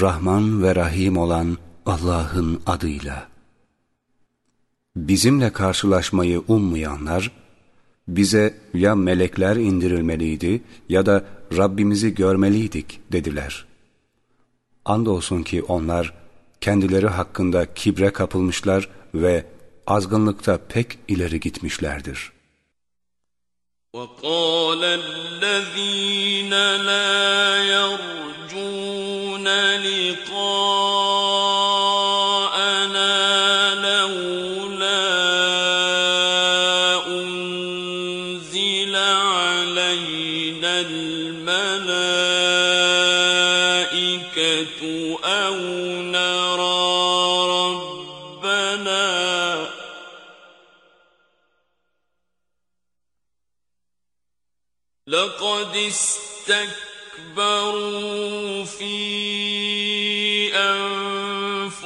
Rahman ve Rahim olan Allah'ın adıyla. Bizimle karşılaşmayı ummayanlar, bize ya melekler indirilmeliydi ya da Rabbimizi görmeliydik dediler. Andolsun ki onlar kendileri hakkında kibre kapılmışlar ve azgınlıkta pek ileri gitmişlerdir. وَقَالَ الَّذ۪ينَ لَا يَرْجُونَ لِقَاءَنَا لَقَدِ اسْتَكْبَرُوا فِي أَنفُسِهِمْ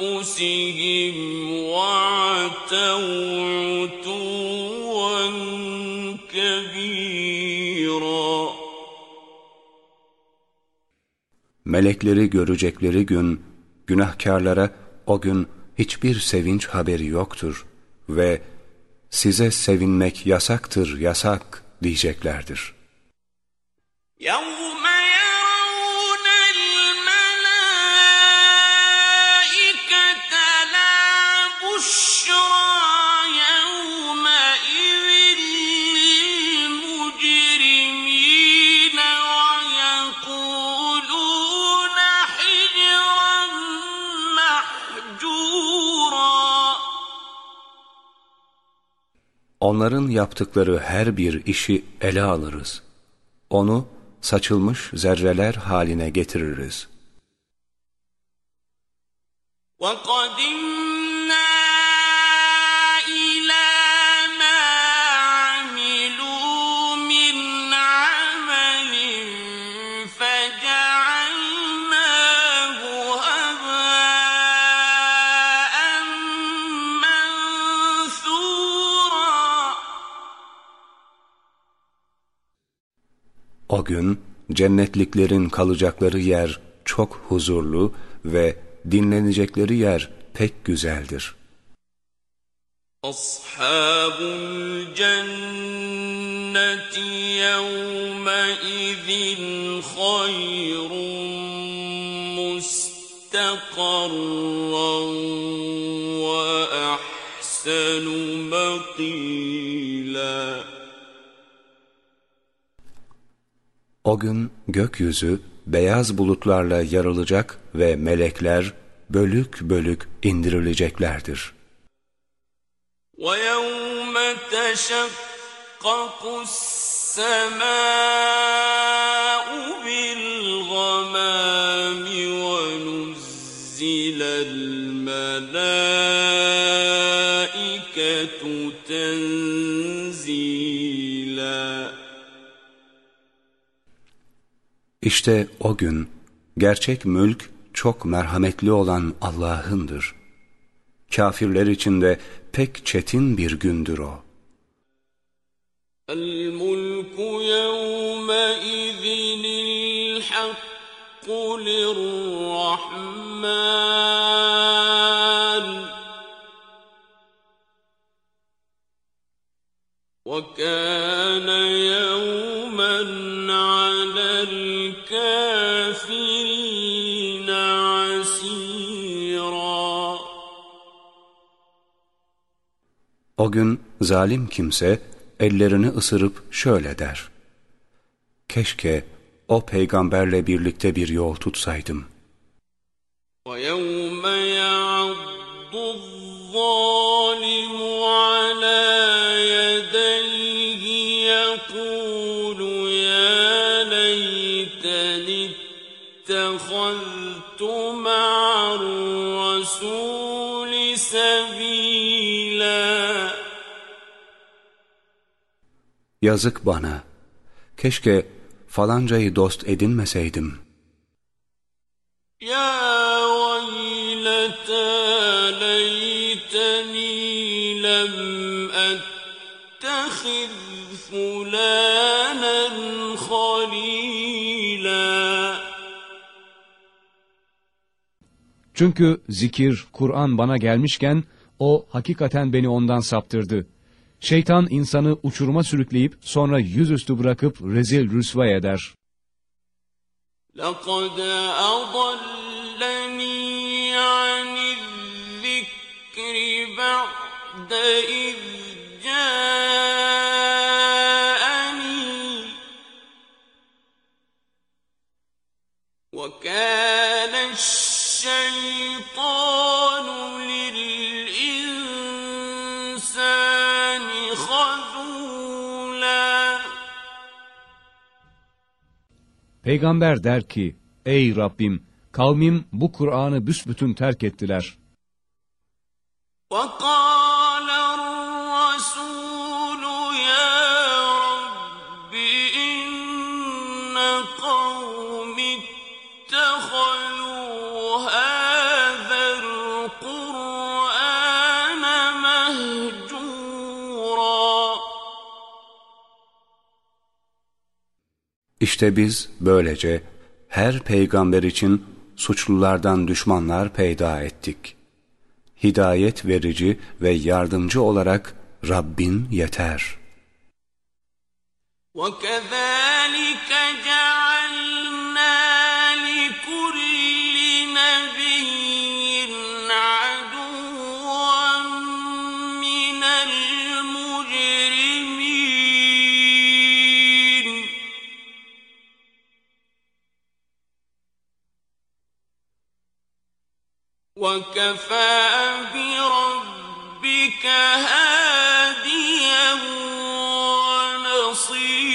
وَعَتَوْا عُتُوًّا كَبِيرًا Melekleri görecekleri gün, günahkarlara o gün hiçbir sevinç haberi yoktur ve size sevinmek yasaktır yasak diyeceklerdir. يَوْمَ يَرَوْنَ الْمَلَائِكَةَ لَا بُشْرَىٰ يَوْمَئِذٍ لِّلْمُجْرِمِينَ وَيَقُولُونَ حِجْرًا مَّحْجُورًا Onların yaptıkları her bir işi ele alırız. Onu saçılmış zerreler haline getiririz. وَقَدِمْنَا O gün cennetliklerin kalacakları yer çok huzurlu ve dinlenecekleri yer pek güzeldir. Ashabul cenneti yevme izin hayrun müstakarran ve ahsenu mekîlâ. O gün gökyüzü beyaz bulutlarla yarılacak ve melekler bölük bölük indirileceklerdir. ويوم تشقق السماء بالغمام ونزل الملائكة İşte o gün gerçek mülk çok merhametli olan Allah'ındır. Kafirler için de pek çetin bir gündür o. الملك يومئذ الحق للرحمن وكان يوما O gün zalim kimse ellerini ısırıp şöyle der. Keşke o peygamberle birlikte bir yol tutsaydım. ويوم Yazık bana. Keşke falancayı dost edinmeseydim. Ya veylete leyteni lem ettehiz fulanen halila. Çünkü zikir, Kur'an bana gelmişken o hakikaten beni ondan saptırdı.'' Şeytan insanı uçuruma sürükleyip sonra yüzüstü bırakıp rezil rüsva eder. لَقَدْ أَضَلَّنِي عَنِ الذِّكْرِ بَعْدَ إِذْ جَاءَنِي وَكَانَ الشَّيْطَانُ Peygamber der ki, Ey Rabbim, kavmim bu Kur'an'ı büsbütün terk ettiler. وقال İşte biz böylece her peygamber için suçlulardan düşmanlar peyda ettik. Hidayet verici ve yardımcı olarak Rabbin yeter. وكذلك وكفى بربك هاديا ونصيرا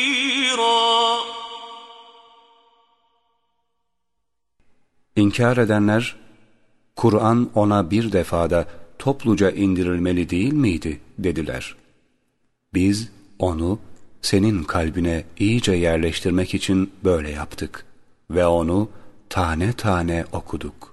İnkar edenler, Kur'an ona bir defada topluca indirilmeli değil miydi dediler. Biz onu senin kalbine iyice yerleştirmek için böyle yaptık ve onu tane tane okuduk.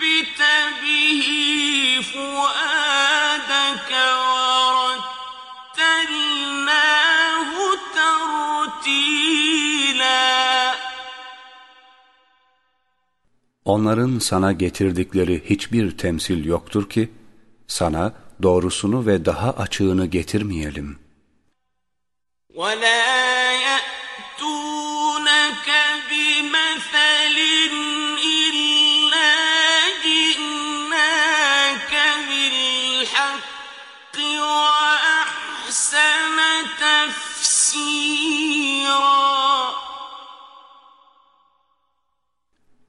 به فؤادك ورتلناه ترتيلا Onların sana getirdikleri hiçbir temsil yoktur ki, sana doğrusunu ve daha açığını getirmeyelim. ولا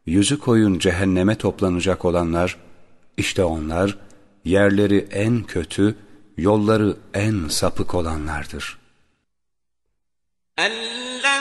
Yüzü koyun cehenneme toplanacak olanlar, işte onlar yerleri en kötü, yolları en sapık olanlardır. Allah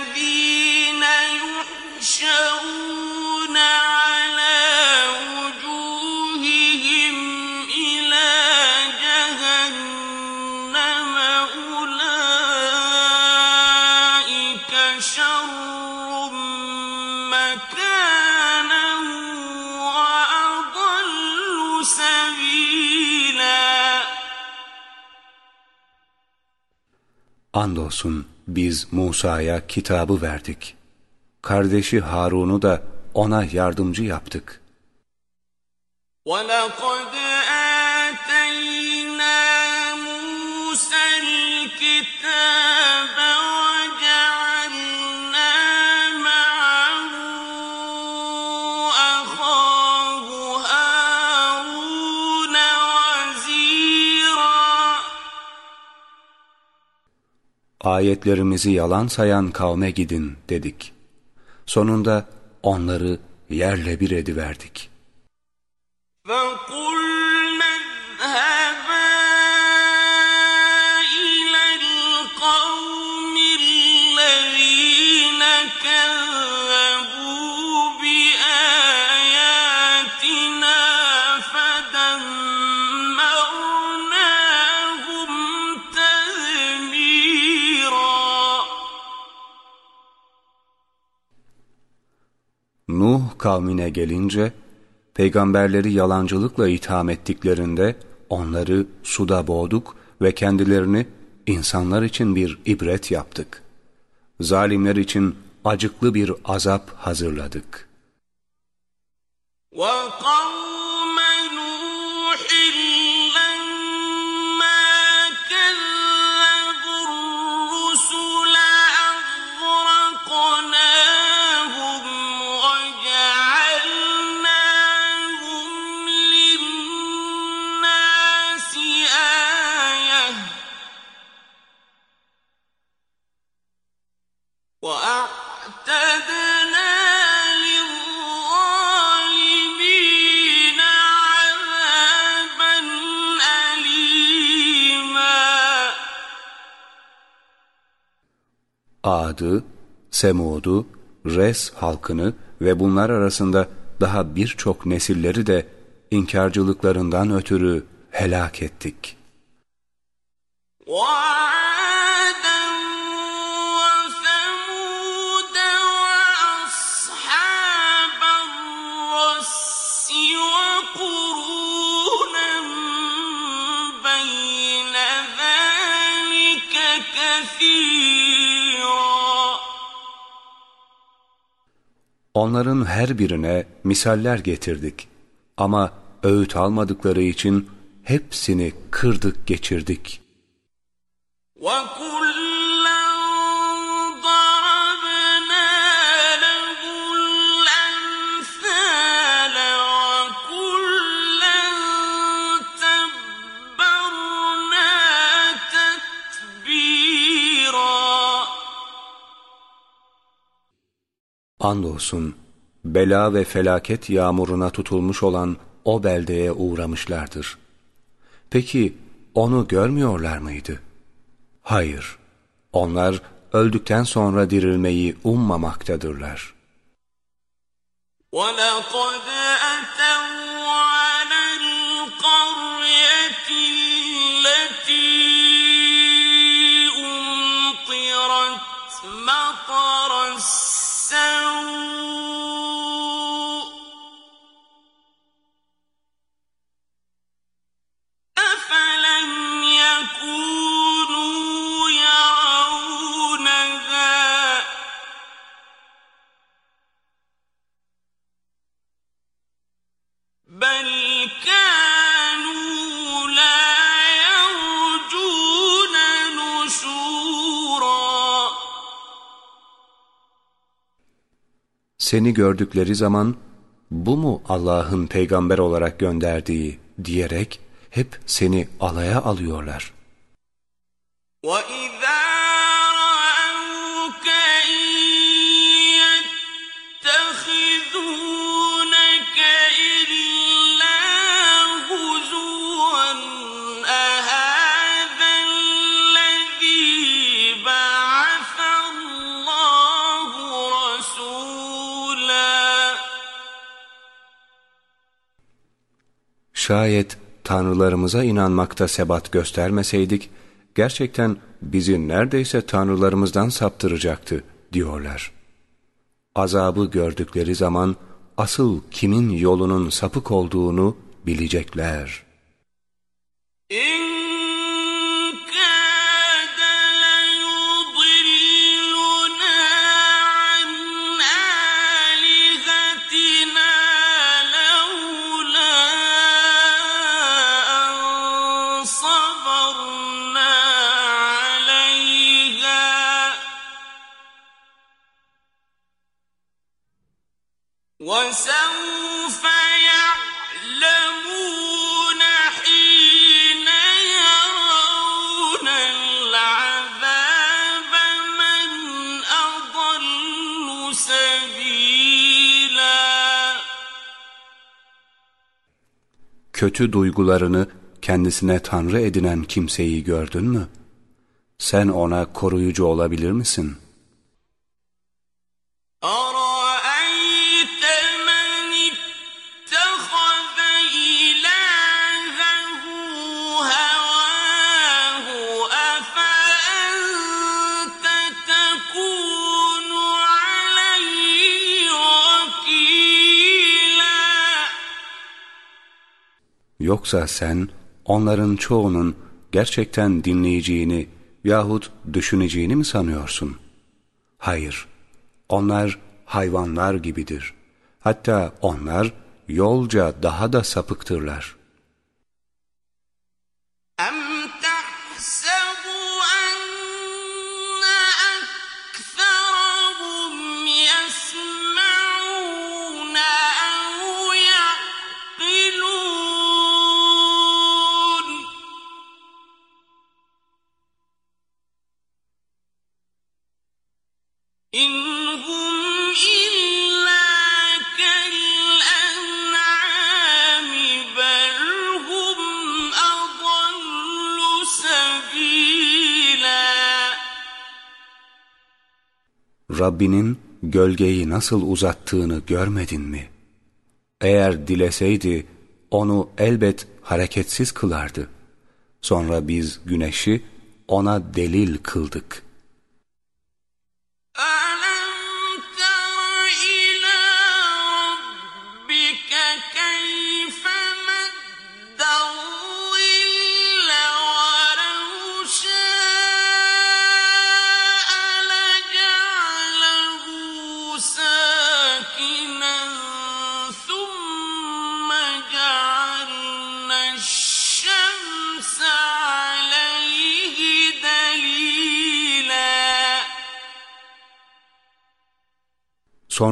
Andolsun biz Musa'ya kitabı verdik. Kardeşi Harun'u da ona yardımcı yaptık. ولقد آتينا موسى الكتاب Ayetlerimizi yalan sayan kavme gidin dedik. Sonunda onları yerle bir ediverdik. فقلنا Nuh kavmine gelince, peygamberleri yalancılıkla itham ettiklerinde onları suda boğduk ve kendilerini insanlar için bir ibret yaptık. Zalimler için acıklı bir azap hazırladık. وقوم Ad'ı, Semud'u, Res halkını ve bunlar arasında daha birçok nesilleri de inkarcılıklarından ötürü helak ettik. Why? Onların her birine misaller getirdik. Ama öğüt almadıkları için hepsini kırdık geçirdik. وكلا Andolsun bela ve felaket yağmuruna tutulmuş olan o beldeye uğramışlardır. Peki onu görmüyorlar mıydı? Hayır, onlar öldükten sonra dirilmeyi ummamaktadırlar. ولقد أتوا Seni gördükleri zaman bu mu Allah'ın peygamber olarak gönderdiği diyerek hep seni alaya alıyorlar. وَإِذَا Şayet tanrılarımıza inanmakta sebat göstermeseydik, gerçekten bizi neredeyse tanrılarımızdan saptıracaktı diyorlar. Azabı gördükleri zaman asıl kimin yolunun sapık olduğunu bilecekler. إن kötü duygularını kendisine tanrı edinen kimseyi gördün mü? Sen ona koruyucu olabilir misin? Oh! Yoksa sen onların çoğunun gerçekten dinleyeceğini yahut düşüneceğini mi sanıyorsun? Hayır, onlar hayvanlar gibidir. Hatta onlar yolca daha da sapıktırlar. أم Rabbinin gölgeyi nasıl uzattığını görmedin mi? Eğer dileseydi onu elbet hareketsiz kılardı. Sonra biz güneşi ona delil kıldık.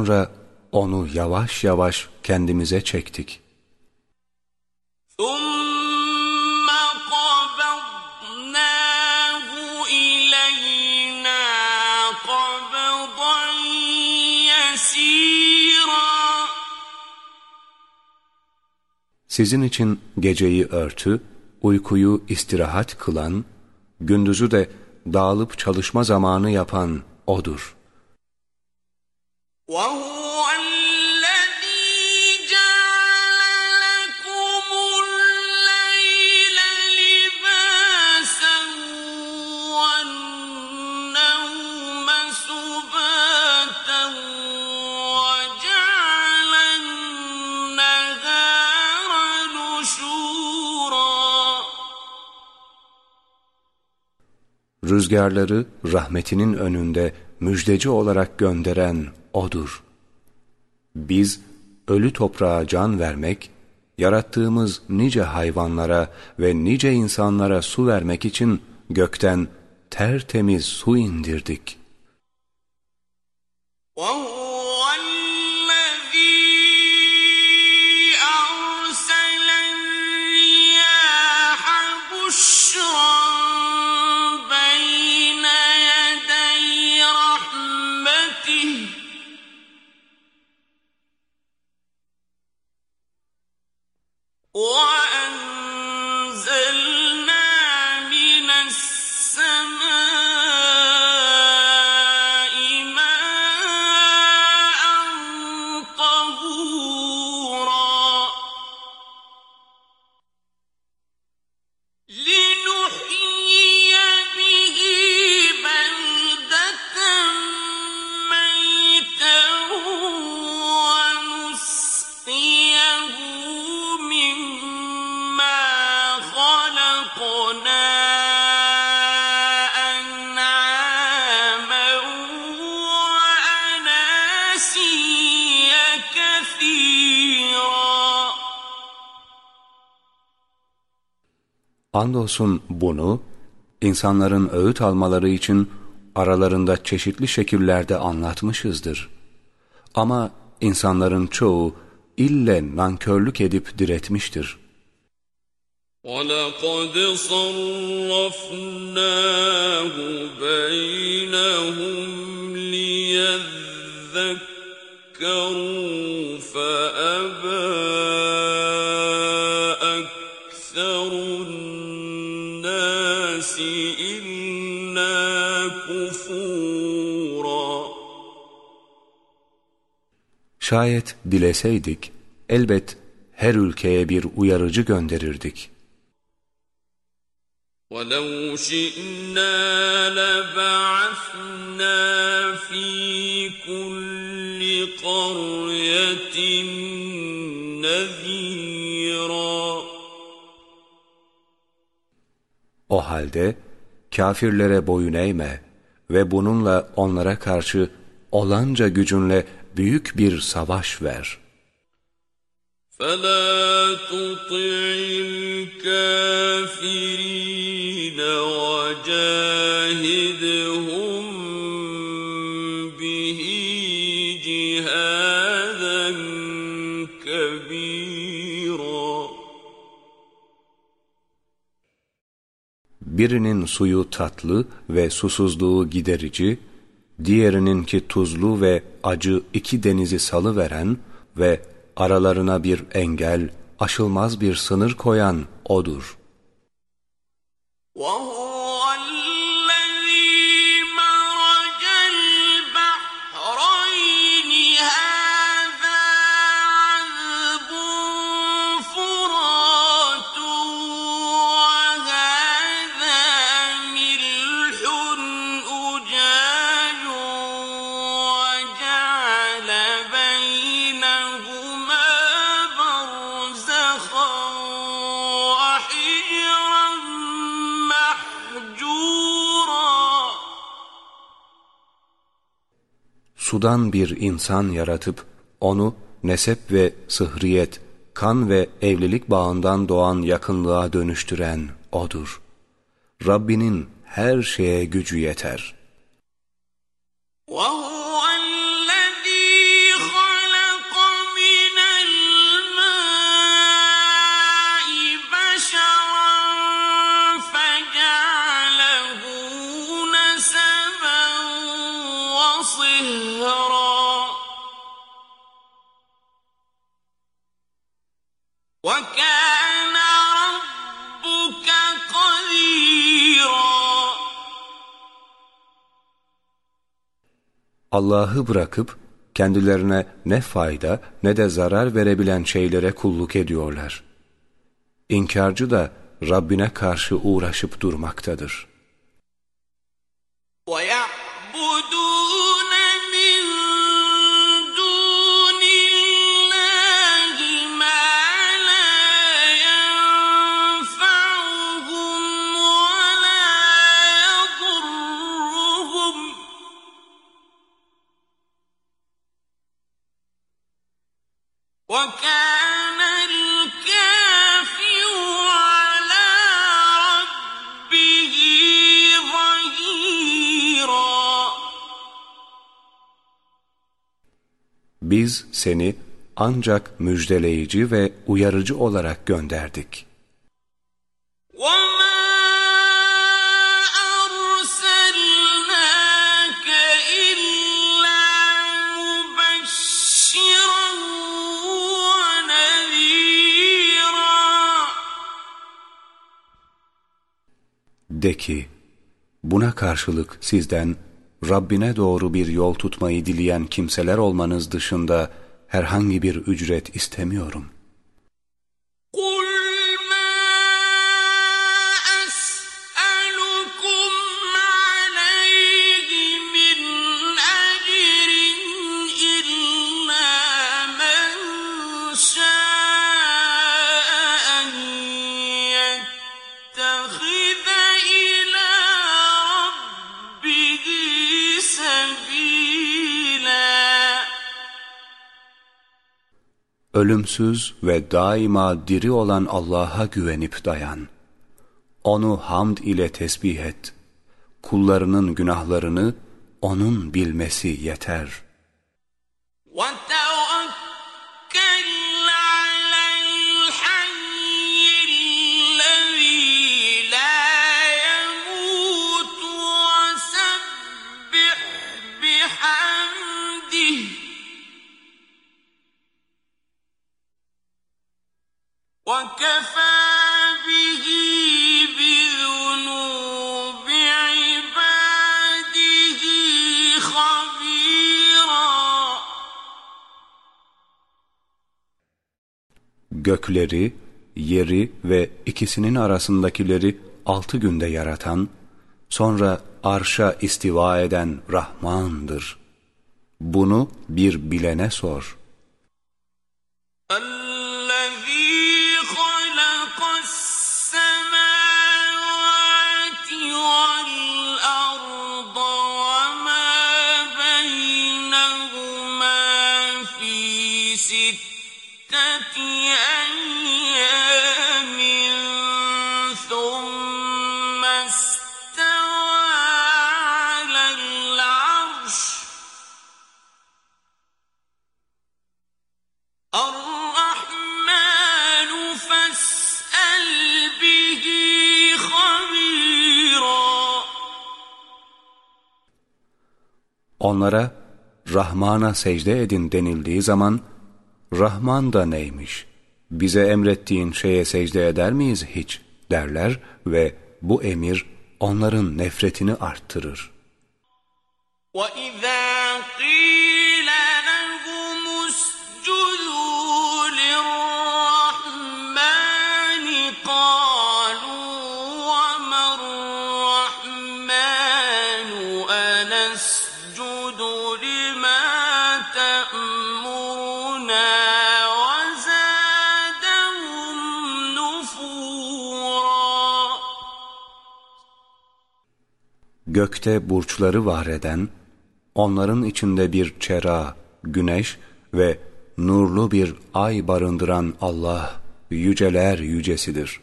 Sonra onu yavaş yavaş kendimize çektik. Sizin için geceyi örtü, uykuyu istirahat kılan, gündüzü de dağılıp çalışma zamanı yapan O'dur.'' Rüzgarları rahmetinin önünde müjdeci olarak gönderen O'dur. Biz ölü toprağa can vermek, yarattığımız nice hayvanlara ve nice insanlara su vermek için gökten tertemiz su indirdik. وهو وأنزلنا Andolsun bunu, insanların öğüt almaları için aralarında çeşitli şekillerde anlatmışızdır. Ama insanların çoğu ille nankörlük edip diretmiştir. وَلَقَدْ صَرَّفْنَاهُ بَيْنَهُمْ لِيَذَّكَّرُوا فَأَبَى Şayet dileseydik, elbet her ülkeye bir uyarıcı gönderirdik. ولو شئنا لبعثنا في كل قرية نذيرا O halde kafirlere boyun eğme ve bununla onlara karşı olanca gücünle büyük bir savaş ver. فَلَا تُطِعِ الْكَافِرِينَ وَجَاهِدْهُمْ بِهِ جِهَادًا كَبِيرًا Birinin suyu tatlı ve susuzluğu giderici, diğerininki tuzlu ve acı iki denizi salıveren ve aralarına bir engel, aşılmaz bir sınır koyan O'dur. وَهُوَ sudan bir insan yaratıp onu nesep ve sıhriyet, kan ve evlilik bağından doğan yakınlığa dönüştüren O'dur. Rabbinin her şeye gücü yeter. Wow. Allah'ı bırakıp kendilerine ne fayda ne de zarar verebilen şeylere kulluk ediyorlar. İnkarcı da Rabbine karşı uğraşıp durmaktadır. Biz seni ancak müjdeleyici ve uyarıcı olarak gönderdik. وما أرسلناك إلا مبشرا ونذيرا De ki, buna karşılık sizden Rabbine doğru bir yol tutmayı dileyen kimseler olmanız dışında herhangi bir ücret istemiyorum. ölümsüz ve daima diri olan Allah'a güvenip dayan. Onu hamd ile tesbih et. Kullarının günahlarını O'nun bilmesi yeter. What? Gökleri, yeri ve ikisinin arasındakileri altı günde yaratan, sonra arşa istiva eden Rahman'dır. Bunu bir bilene sor. Allah ستة أيام ثم استوى على العرش الرحمن فاسأل به خبيرا Onlara Rahman'a secde edin denildiği zaman Rahman da neymiş? Bize emrettiğin şeye secde eder miyiz hiç? derler ve bu emir onların nefretini arttırır. وَإِذَا gökte burçları var eden, onların içinde bir çera, güneş ve nurlu bir ay barındıran Allah yüceler yücesidir.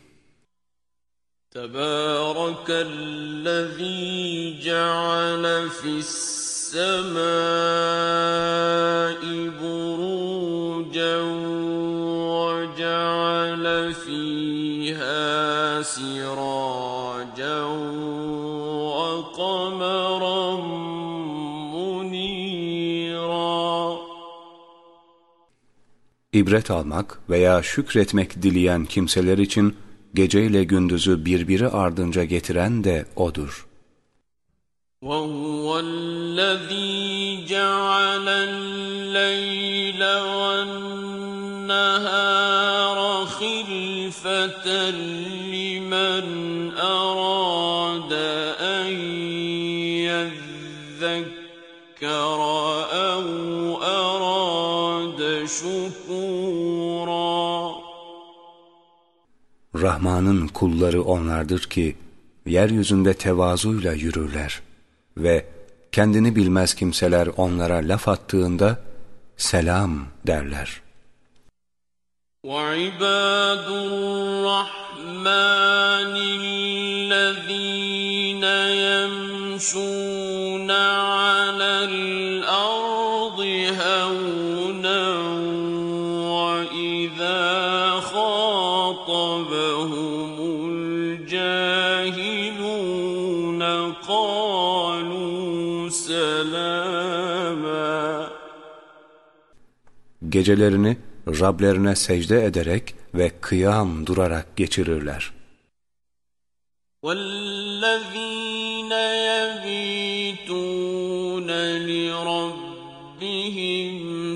Tebârekellezî ceale fissemâi burûcen ve ceale fîhâ sirâ İbret almak veya şükretmek dileyen kimseler için geceyle gündüzü birbiri ardınca getiren de O'dur. وهو الذي جعل الليل والنهار خلفة Rahman'ın kulları onlardır ki, yeryüzünde tevazuyla yürürler ve kendini bilmez kimseler onlara laf attığında, selam derler. وعباد الرحمن الذين يمشون على Gecelerini Rablerine secde ederek ve kıyam durarak geçirirler. والذين يبيتون لربهم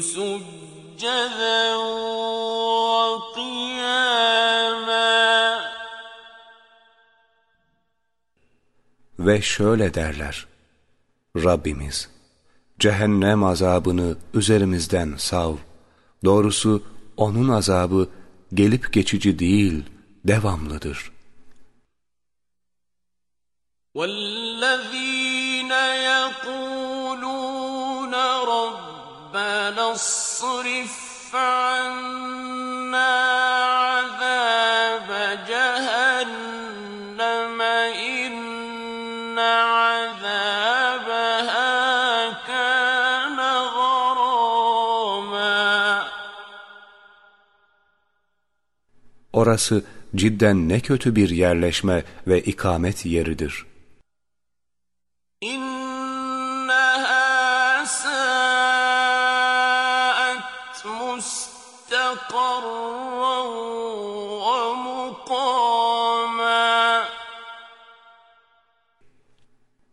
سجدا وقياما Ve şöyle derler, Rabbimiz, cehennem azabını üzerimizden sav. Doğrusu onun azabı gelip geçici değil, devamlıdır. والذين يقولون ربنا اصرف عنا orası cidden ne kötü bir yerleşme ve ikamet yeridir.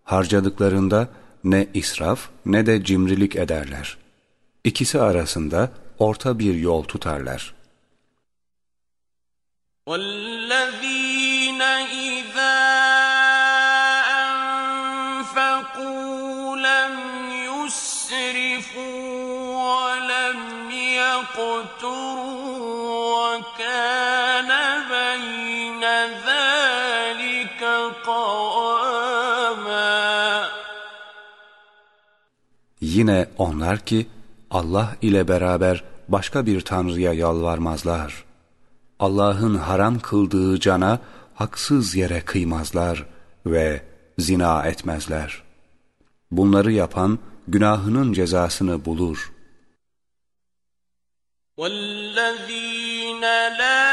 Harcadıklarında ne israf ne de cimrilik ederler. İkisi arasında orta bir yol tutarlar.'' والذين إذا أنفقوا لم يسرفوا ولم يقتروا وكان بين ذلك قواما Yine onlar ki Allah ile beraber başka bir tanrıya yalvarmazlar. Allah'ın haram kıldığı cana haksız yere kıymazlar ve zina etmezler. Bunları yapan günahının cezasını bulur. وَالَّذ۪ينَ لَا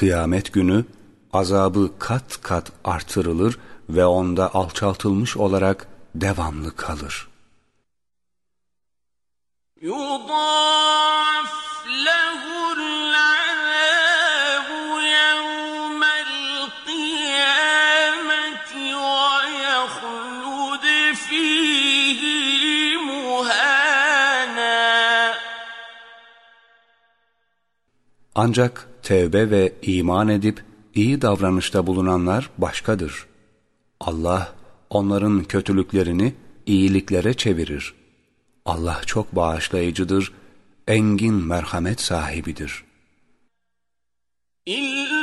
Kıyamet günü azabı kat kat artırılır ve onda alçaltılmış olarak devamlı kalır. Yudâ Ancak tevbe ve iman edip iyi davranışta bulunanlar başkadır. Allah onların kötülüklerini iyiliklere çevirir. Allah çok bağışlayıcıdır, engin merhamet sahibidir. İlla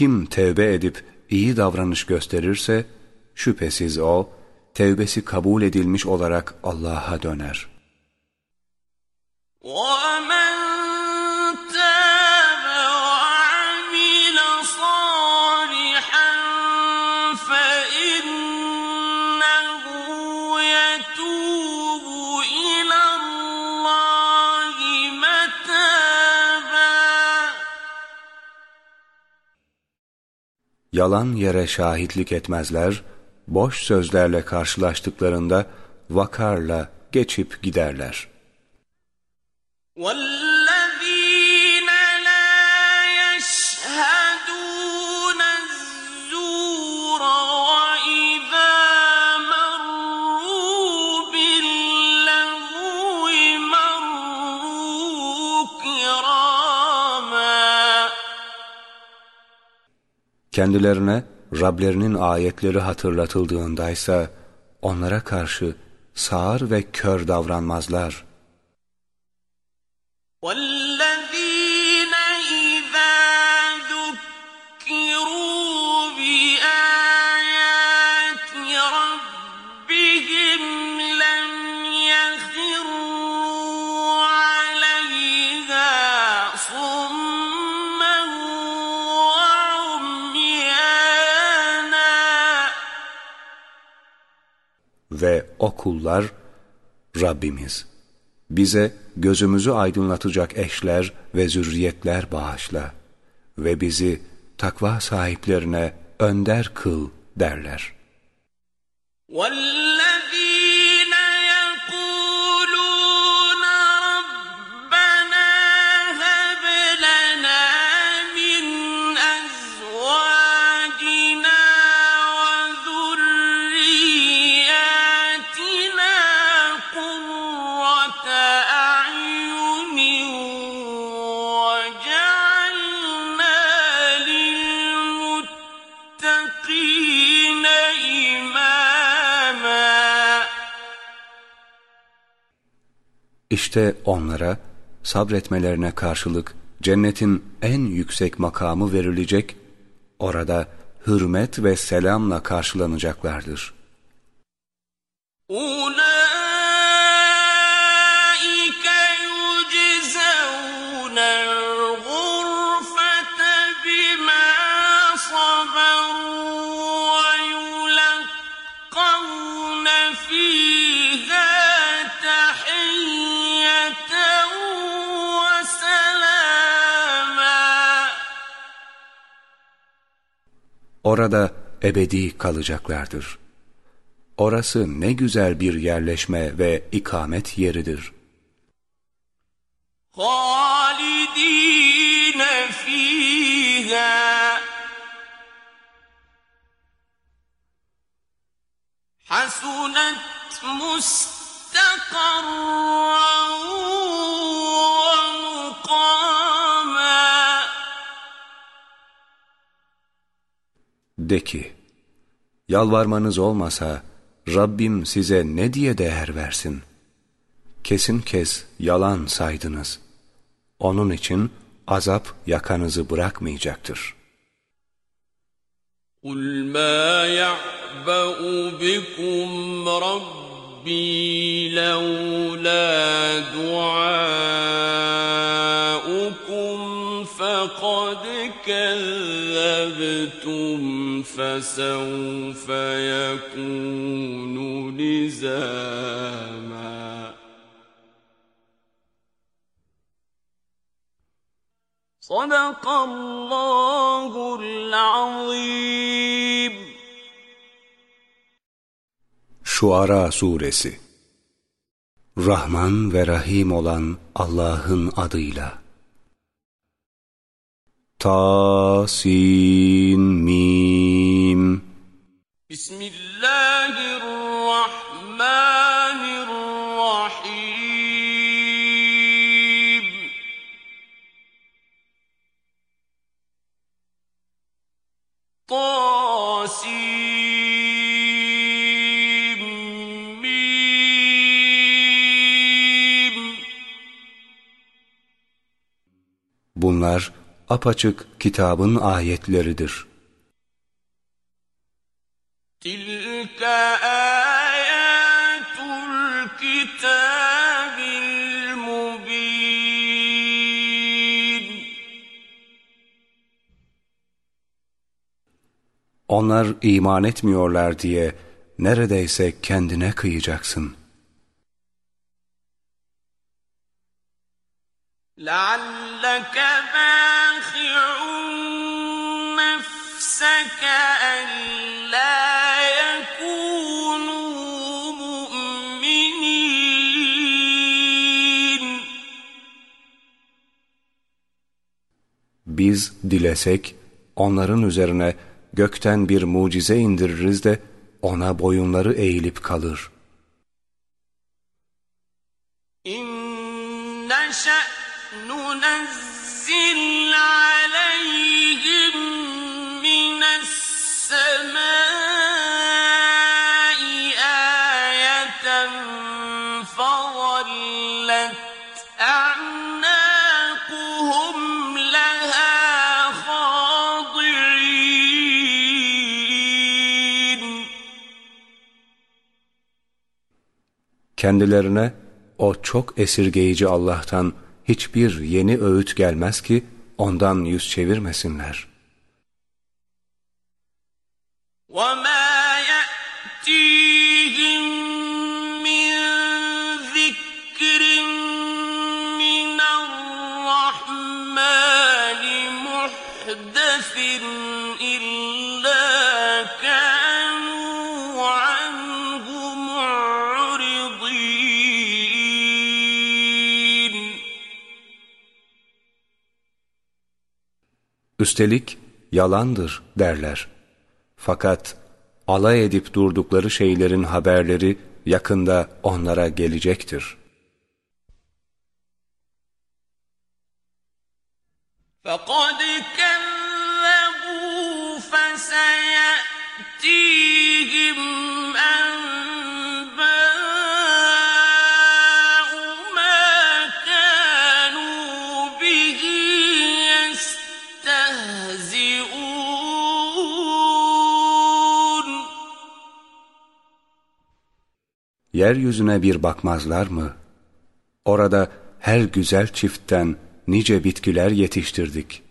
Kim tevbe edip iyi davranış gösterirse, şüphesiz o, tevbesi kabul edilmiş olarak Allah'a döner. وَمَن Yalan yere şahitlik etmezler, boş sözlerle karşılaştıklarında vakarla geçip giderler. وَالَّذِينَ Kendilerine Rablerinin ayetleri hatırlatıldığındaysa onlara karşı sağır ve kör davranmazlar. وَالَّذِينَ o kullar Rabbimiz bize gözümüzü aydınlatacak eşler ve zürriyetler bağışla ve bizi takva sahiplerine önder kıl derler. وَالَّذِينَ İşte onlara sabretmelerine karşılık cennetin en yüksek makamı verilecek, orada hürmet ve selamla karşılanacaklardır. Ulan! Orada ebedi kalacaklardır. Orası ne güzel bir yerleşme ve ikamet yeridir. خالدين فيها حسنت مستقرا De ki, yalvarmanız olmasa Rabbim size ne diye değer versin? Kesin kes yalan saydınız. Onun için azap yakanızı bırakmayacaktır. قل ما يعبأ بكم ربي لولا دعاؤكم فقد كذبتم فسوف يكون لزاما صدق الله العظيم Şuara Suresi Rahman ve Rahim olan Allah'ın adıyla Ta Sin Mim بسم الله الرحمن الرحيم طاسيم ميم Bunlar apaçık kitabın ayetleridir. تلك آيات الكتاب المبين Onlar iman etmiyorlar diye neredeyse kendine kıyacaksın. لعلك باخع نفسك ألا biz dilesek onların üzerine gökten bir mucize indiririz de ona boyunları eğilip kalır. İnne şe'nu nezzil Kendilerine o çok esirgeyici Allah'tan hiçbir yeni öğüt gelmez ki ondan yüz çevirmesinler. وما Üstelik yalandır derler. Fakat alay edip durdukları şeylerin haberleri yakında onlara gelecektir. فقد Yeryüzüne bir bakmazlar mı? Orada her güzel çiftten nice bitkiler yetiştirdik.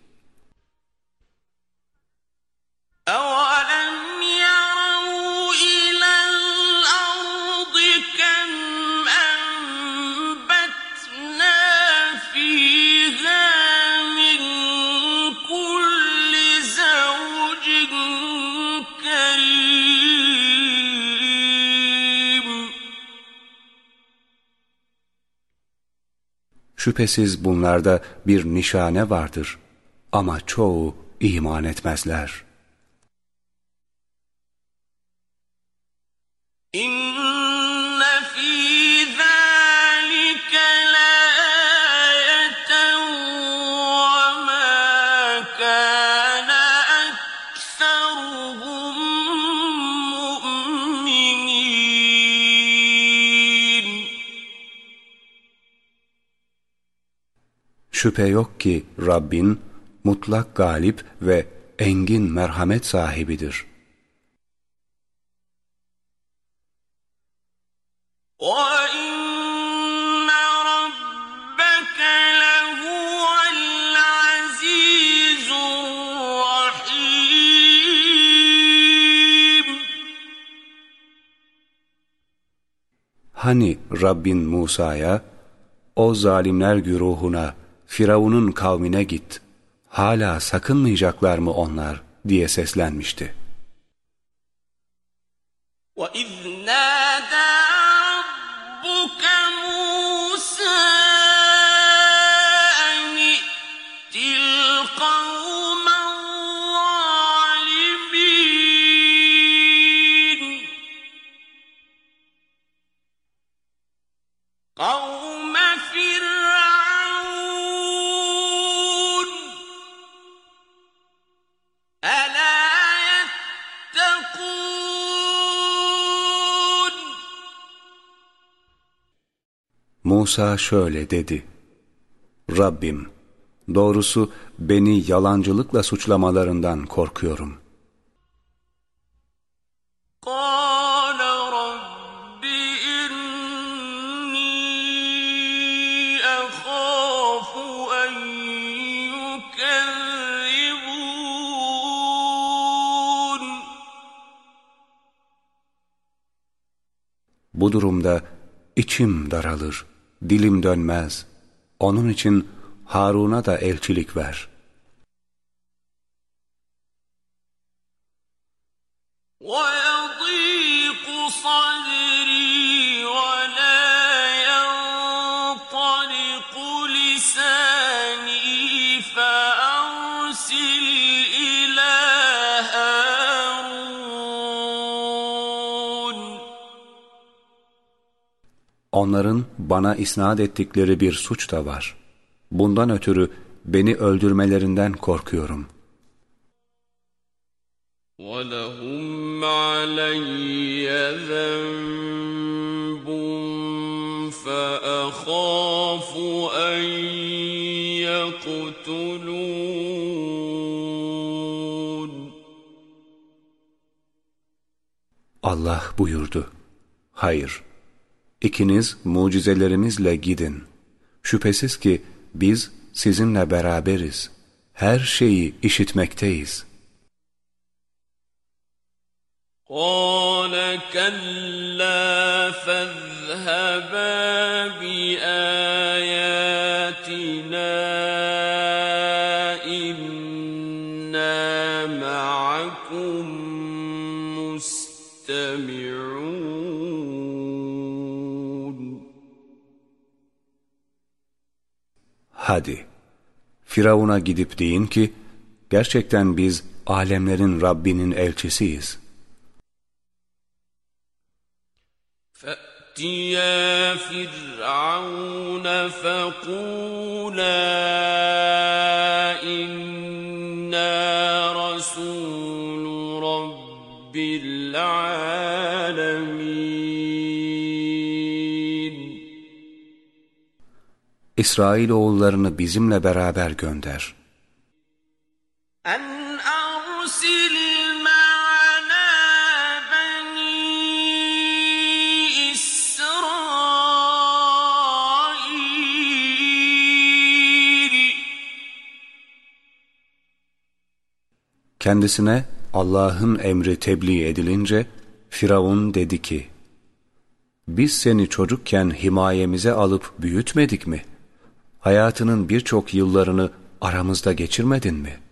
Şüphesiz bunlarda bir nişane vardır. Ama çoğu iman etmezler. إِنَّ Şüphe yok ki Rabbin mutlak galip ve engin merhamet sahibidir. وَإِنَّ رَبَّكَ لَهُوَ الْعَزِيزُ الرَّحِيمُ Hani Rabbin Musa'ya, o zalimler güruhuna, Firavun'un kavmine git, hala sakınmayacaklar mı onlar diye seslenmişti. وَإِذْ Musa şöyle dedi. Rabbim, doğrusu beni yalancılıkla suçlamalarından korkuyorum. قَالَ رَبِّ إِنِّي أَخَافُ أَن يُكَذِّبُونِ Bu durumda içim daralır, dilim dönmez. Onun için Harun'a da elçilik ver. وَيَضِيقُ صَدْرِي وَلَا يَنطَلِقُ لِسَانِي فَأَرْسِلْ إِلَىٰ Onların bana isnat ettikleri bir suç da var. Bundan ötürü beni öldürmelerinden korkuyorum. وَلَهُمْ عَلَيَّ ذَنبٌ فَأَخَافُ أَن يَقْتُلُونِ Allah buyurdu. Hayır, ikiniz mucizelerimizle gidin. Şüphesiz ki biz sizinle beraberiz. Her şeyi işitmekteyiz. قَالَ كَلَّا فَاذْهَبَا بِآيَاتِنَا Hadi, Firavun'a gidip deyin ki, gerçekten biz alemlerin Rabbinin elçisiyiz. فَأْتِيَا فِرْعَوْنَ فَقُولَا إِنَّا رَسُولُ رَبِّ الْعَالَمِينَ İsrail oğullarını bizimle beraber gönder. Kendisine Allah'ın emri tebliğ edilince Firavun dedi ki, Biz seni çocukken himayemize alıp büyütmedik mi? Hayatının birçok yıllarını aramızda geçirmedin mi?''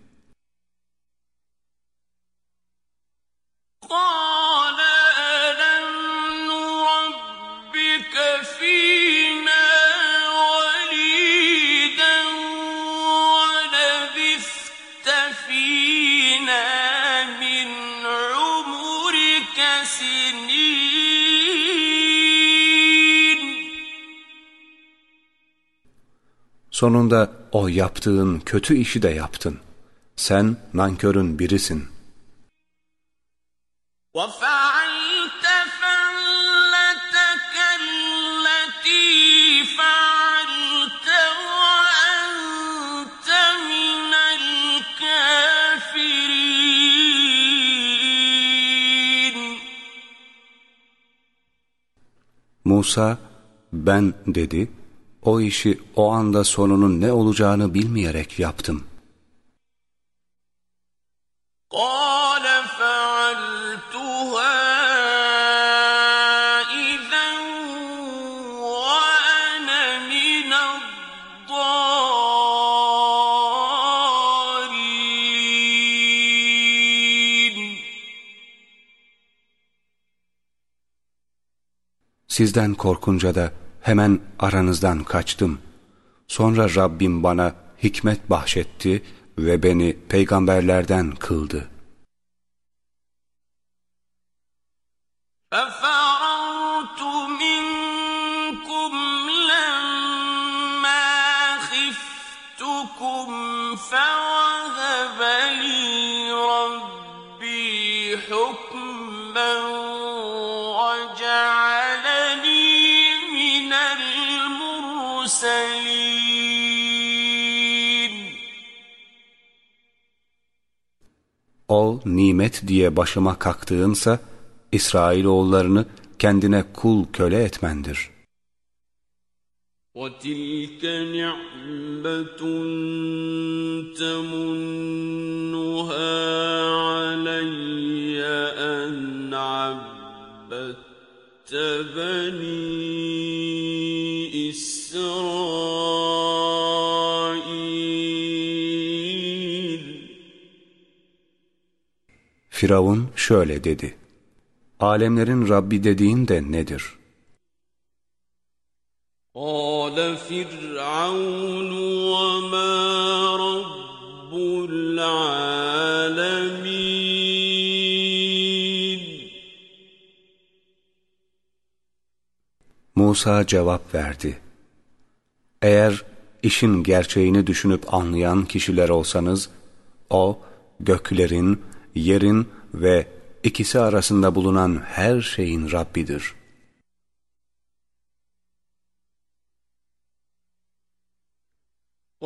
Sonunda o yaptığın kötü işi de yaptın. Sen nankörün birisin. وَفَعَلْتَ فَعْلَتَكَ الَّتِي فَعَلْتَ وَأَنْتَ مِنَ الْكَافِرِينَ Musa, ben dedi, o işi o anda sonunun ne olacağını bilmeyerek yaptım. Sizden korkunca da hemen aranızdan kaçtım. Sonra Rabbim bana hikmet bahşetti ve beni peygamberlerden kıldı. Efendim? O nimet diye başıma kalktığınsa İsrailoğullarını kendine kul köle etmendir. وَتِلْكَ نِعْمَةٌ تَمُنُّهَا عَلَيَّ أَنْ عَبَّدْتَ بَنِي Firavun şöyle dedi. Alemlerin Rabbi dediğin de nedir? قال فرعون وما رب العالمين Musa cevap verdi. Eğer işin gerçeğini düşünüp anlayan kişiler olsanız, o göklerin, yerin ve ikisi arasında bulunan her şeyin Rabbidir.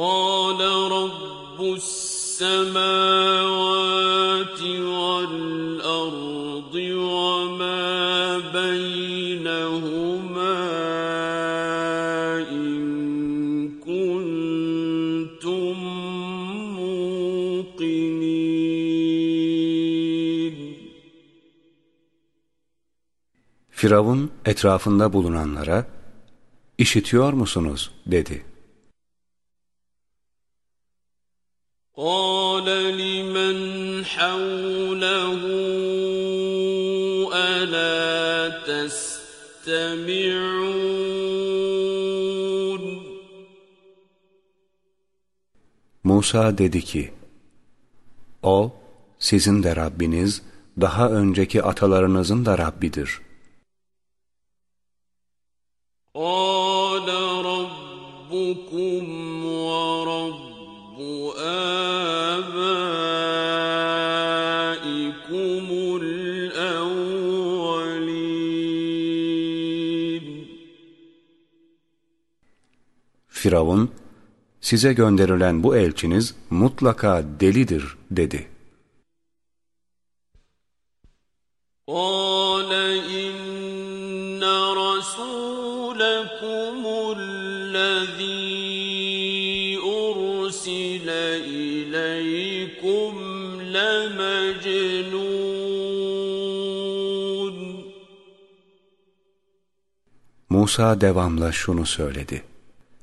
قال رب السماوات والأرض Firavun etrafında bulunanlara, işitiyor musunuz? dedi. قَالَ لِمَنْ حَوْلَهُ أَلَا تَسْتَمِعُونَ Musa dedi ki, O, sizin de Rabbiniz, daha önceki atalarınızın da Rabbidir. size gönderilen bu elçiniz mutlaka delidir dedi. قَالَ اِنَّ رَسُولَكُمُ الَّذ۪ي اُرْسِلَ اِلَيْكُمْ لَمَجْنُونَ Musa devamla şunu söyledi.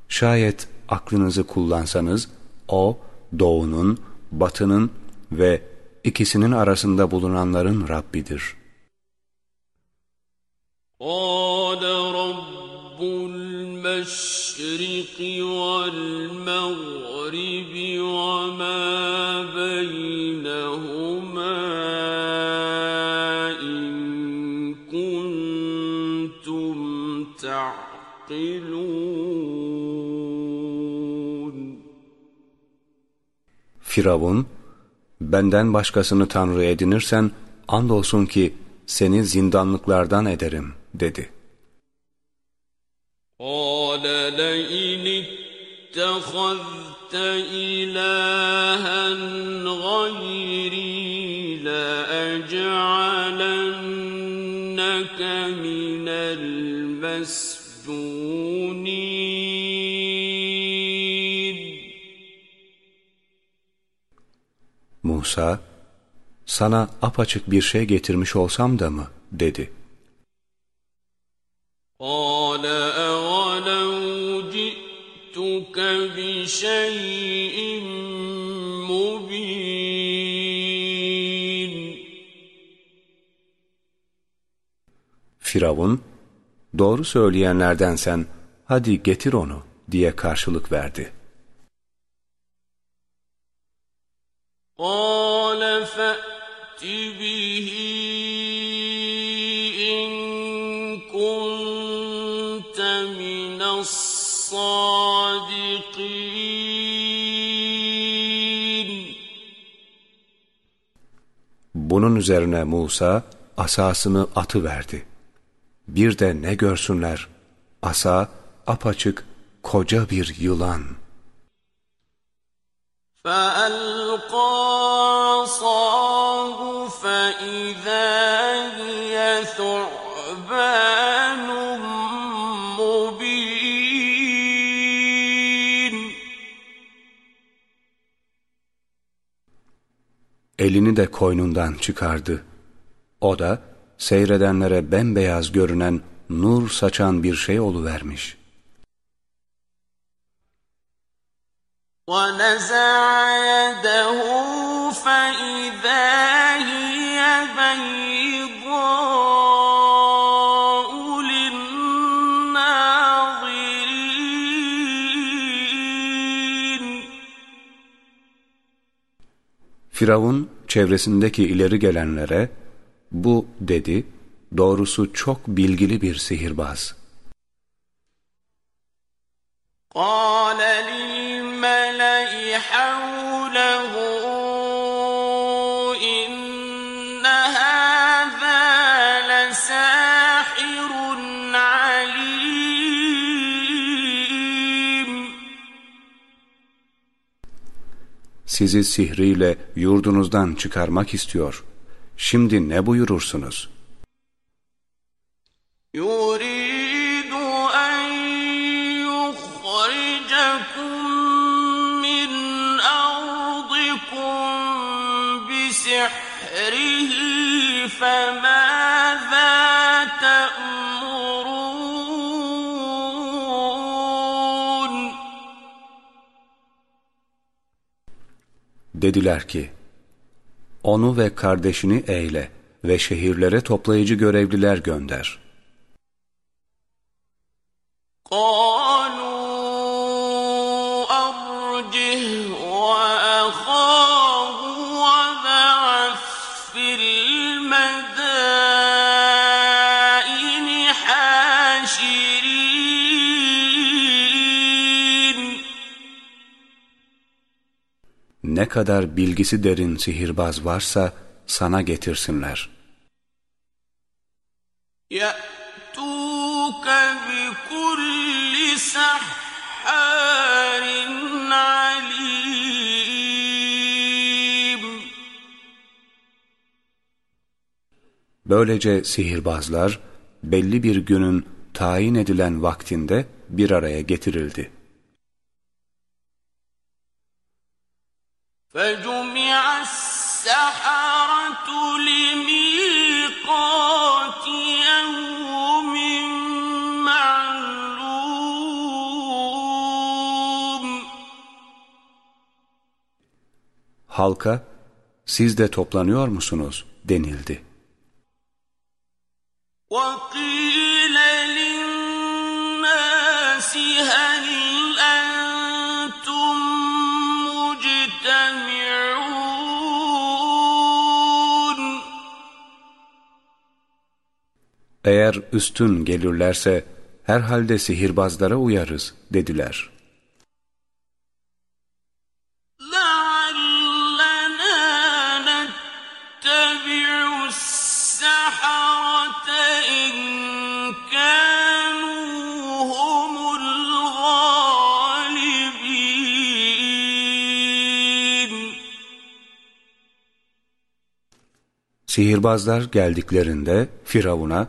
Şayet aklınızı kullansanız, o doğunun, batının ve ikisinin arasında bulunanların Rabbidir. قال رب المشرق والمغرب وما Firavun, benden başkasını tanrı edinirsen, andolsun ki seni zindanlıklardan ederim, dedi. قال لئن اتخذت إلها غيري لأجعلنك من المسجونين Musa, sana apaçık bir şey getirmiş olsam da mı? dedi. قال أولو جئتك بشيء مبين Firavun, doğru söyleyenlerdensen hadi getir onu diye karşılık verdi. قال فأت به إن كنت من الصادقين Bunun üzerine Musa asasını atı verdi. Bir de ne görsünler? Asa apaçık koca bir yılan. فألقى عصاه فإذا هي ثعبان مبين Elini de koynundan çıkardı. O da seyredenlere bembeyaz görünen nur saçan bir şey oluvermiş. ونزع يده فإذا هي بيضاء للناظرين Firavun çevresindeki ileri gelenlere bu dedi doğrusu çok bilgili bir sihirbaz. قال للملأ حوله إن هذا لساحر عليم Sizi sihriyle yurdunuzdan çıkarmak istiyor. Şimdi ne buyurursunuz? يريد Dediler ki, onu ve kardeşini eyle ve şehirlere toplayıcı görevliler gönder. قالوا أرجه وأخاه Ne kadar bilgisi derin sihirbaz varsa sana getirsinler. يأتوك بكل سحار عليم Böylece sihirbazlar belli bir günün tayin edilen vaktinde bir araya getirildi. فجمع السحرة لميقات يوم معلوم Halka siz de toplanıyor musunuz denildi. وقيل للناس هل Eğer üstün gelirlerse herhalde sihirbazlara uyarız dediler.'' Sihirbazlar geldiklerinde Firavun'a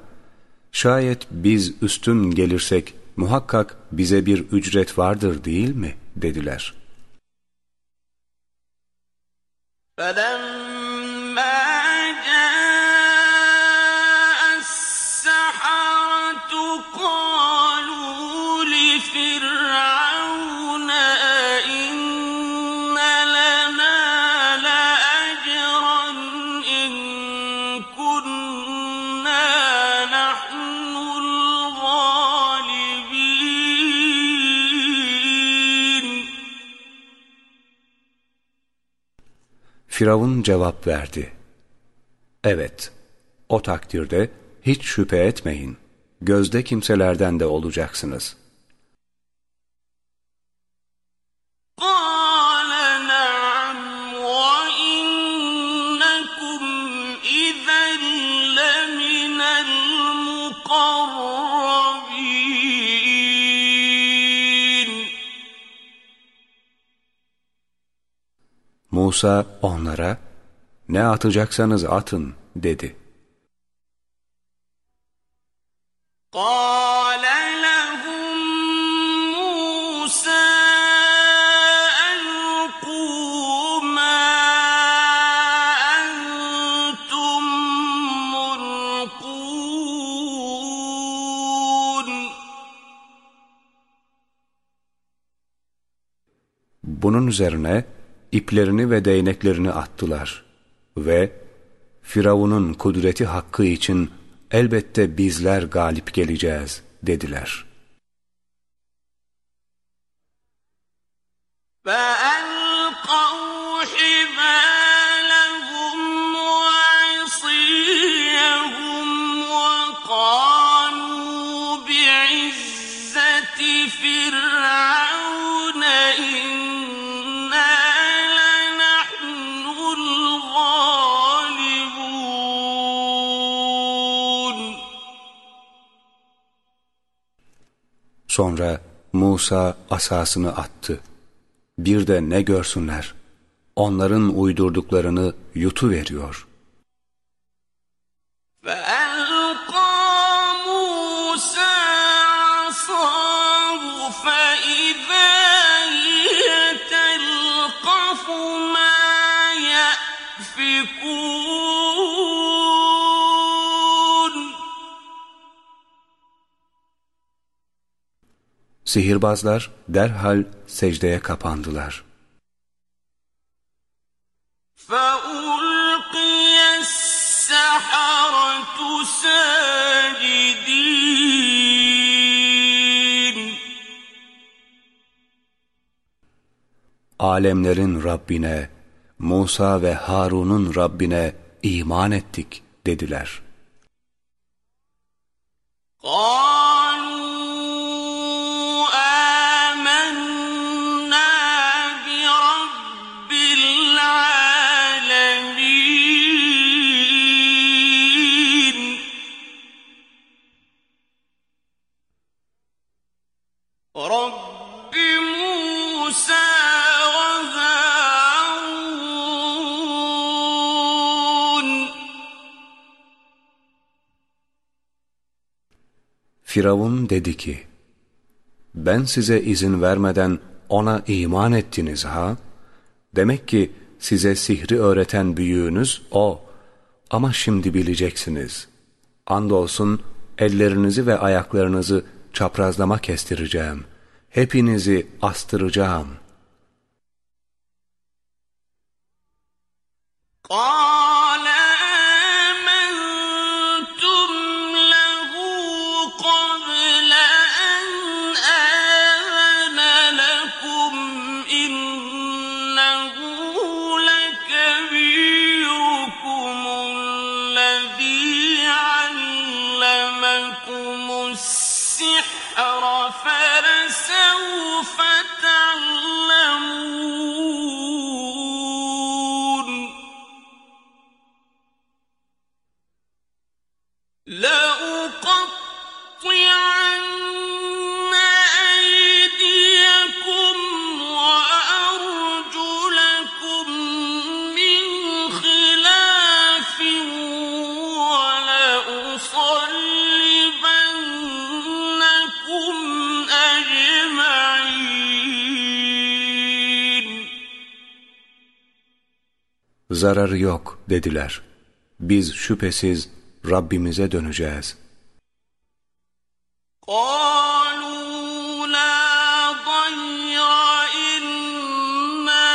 şayet biz üstün gelirsek muhakkak bize bir ücret vardır değil mi? dediler. فلما Firavun cevap verdi. Evet, o takdirde hiç şüphe etmeyin. Gözde kimselerden de olacaksınız. Musa onlara, ne atacaksanız atın dedi. قال لهم موسى ألقوا ما أنتم ملقون Bunun üzerine iplerini ve değneklerini attılar ve Firavun'un kudreti hakkı için elbette bizler galip geleceğiz dediler. فألقوا حبالهم وعصيهم وقالوا Sonra Musa asasını attı. Bir de ne görsünler? Onların uydurduklarını yutu veriyor. فألقى موسى عصاه فإذا هي تلقف ما يأفكون Sihirbazlar derhal secdeye kapandılar. فألقي السحرة ساجدين Alemlerin Rabbine, Musa ve Harun'un Rabbine iman ettik dediler. قالوا Firavun dedi ki, ben size izin vermeden ona iman ettiniz ha? Demek ki size sihri öğreten büyüğünüz o. Ama şimdi bileceksiniz. Andolsun ellerinizi ve ayaklarınızı çaprazlama kestireceğim. Hepinizi astıracağım. Aa! Zararı yok dediler. Biz şüphesiz Rabbimize döneceğiz. قالوا لا ضير إنا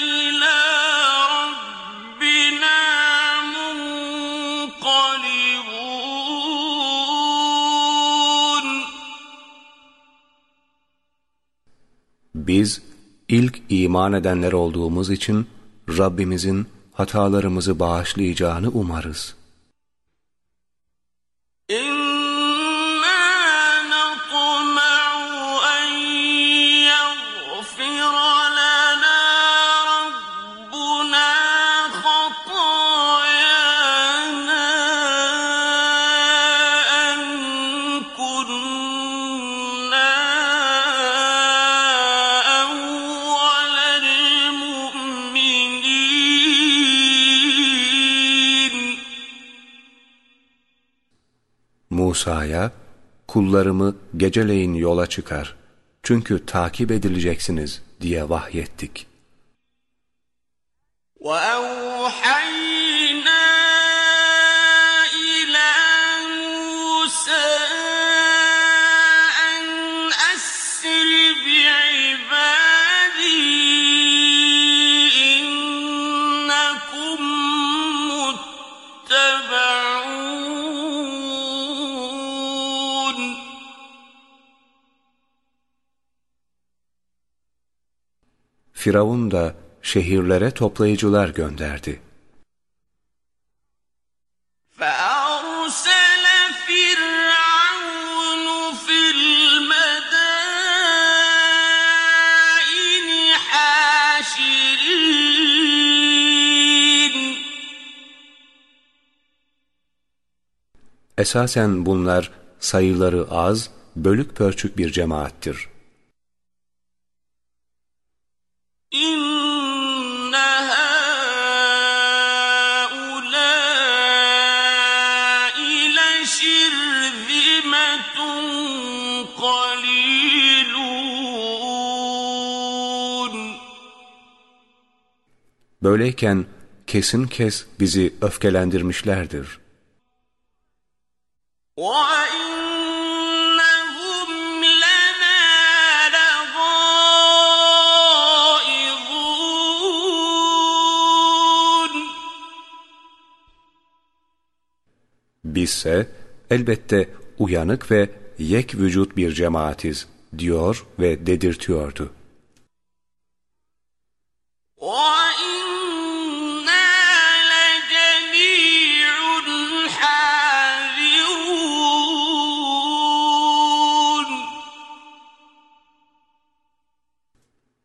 إلى ربنا منقلبون Biz ilk iman edenler olduğumuz için Rabbimizin hatalarımızı bağışlayacağını umarız. Musa'ya, kullarımı geceleyin yola çıkar. Çünkü takip edileceksiniz diye vahyettik. وأوحينا Firavun da şehirlere toplayıcılar gönderdi. فأرسل فرعون في المدائن حاشرين Esasen bunlar sayıları az, bölük pörçük bir cemaattir. Böyleyken kesin kes bizi öfkelendirmişlerdir. وإنهم لنا لغائظون Bizse elbette uyanık ve yek vücut bir cemaatiz diyor ve dedirtiyordu. وإنا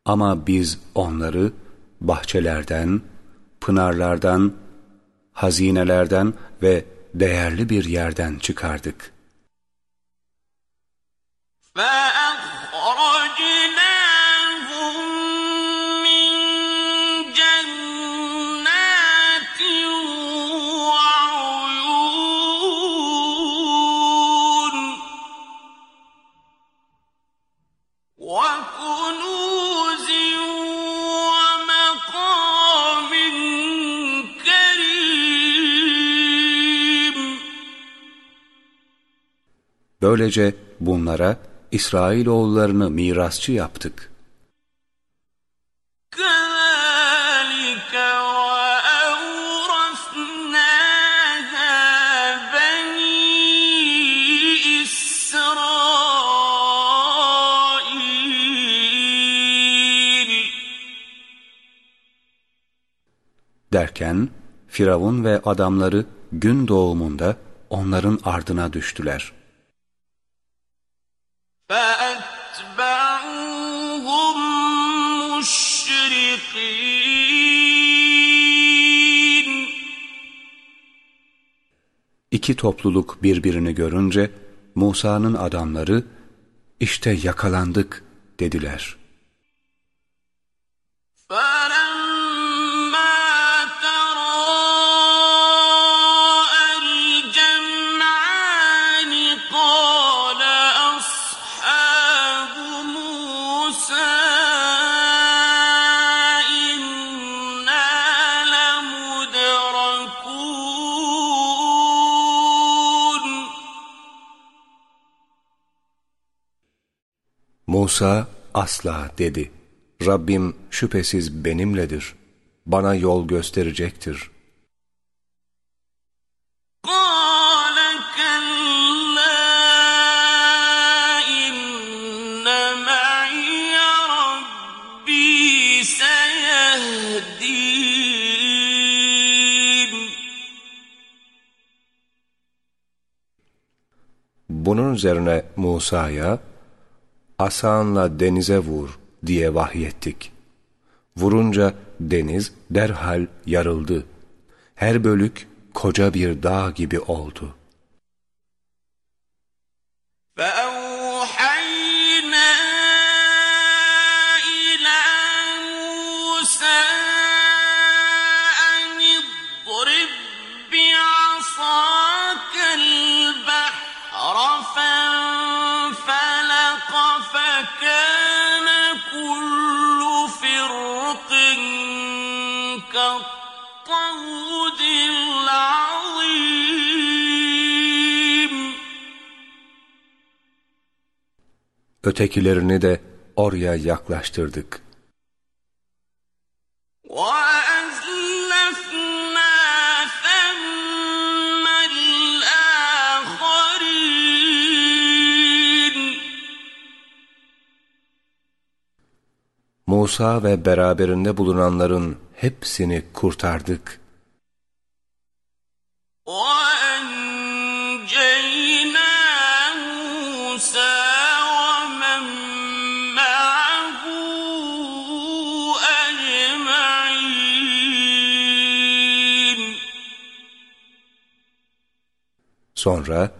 Ama biz onları bahçelerden, pınarlardan, hazinelerden ve değerli bir yerden çıkardık. فأخرجناهم Böylece bunlara İsrailoğullarını mirasçı yaptık. Derken Firavun ve adamları gün doğumunda onların ardına düştüler.'' İki topluluk birbirini görünce Musa'nın adamları işte yakalandık dediler. Musa asla dedi. Rabbim şüphesiz benimledir. Bana yol gösterecektir. Bunun üzerine Musa'ya asanla denize vur diye vahyettik. Vurunca deniz derhal yarıldı. Her bölük koca bir dağ gibi oldu. Ve كالطود العظيم Ötekilerini de oraya yaklaştırdık. وأزلفنا ثم الآخرين Musa ve beraberinde bulunanların hepsini kurtardık. Sonra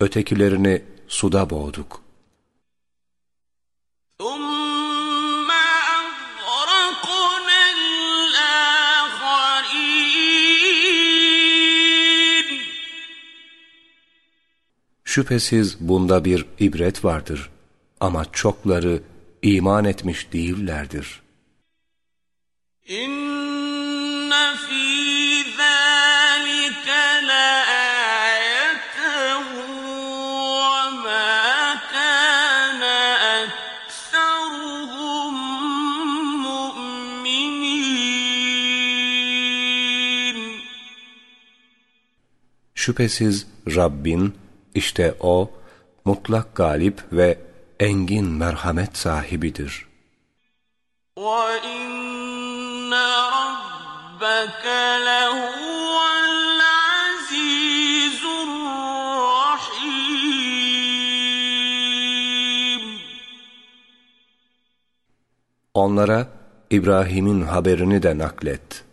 ötekilerini suda boğduk.'' Şüphesiz bunda bir ibret vardır ama çokları iman etmiş değillerdir. İnne fî zâlike la Şüphesiz Rabbin işte O mutlak galip ve engin merhamet sahibidir. وَإِنَّ رَبَّكَ لَهُوَ الْعَزِيزُ الرَّحِيمُ Onlara İbrahim'in haberini de naklet.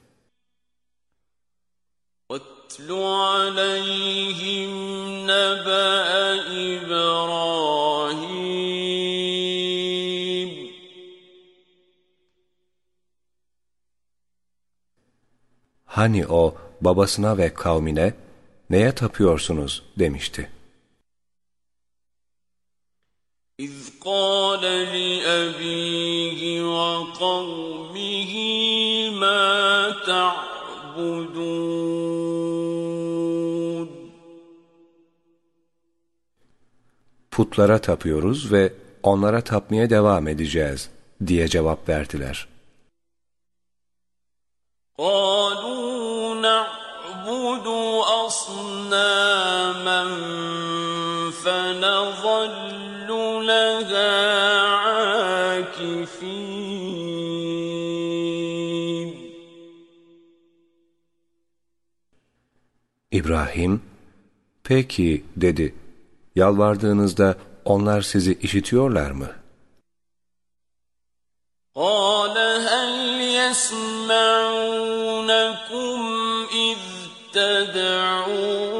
Hani o babasına ve kavmine neye tapıyorsunuz demişti. إذ قال لأبيه وقومه ما تعبدون Putlara tapıyoruz ve onlara tapmaya devam edeceğiz diye cevap verdiler. قالوا نعبد أصناما فنظل لها عاكفين İbrahim, peki dedi, yalvardığınızda onlar sizi işitiyorlar mı? قال هل يسمعونكم إذ تدعون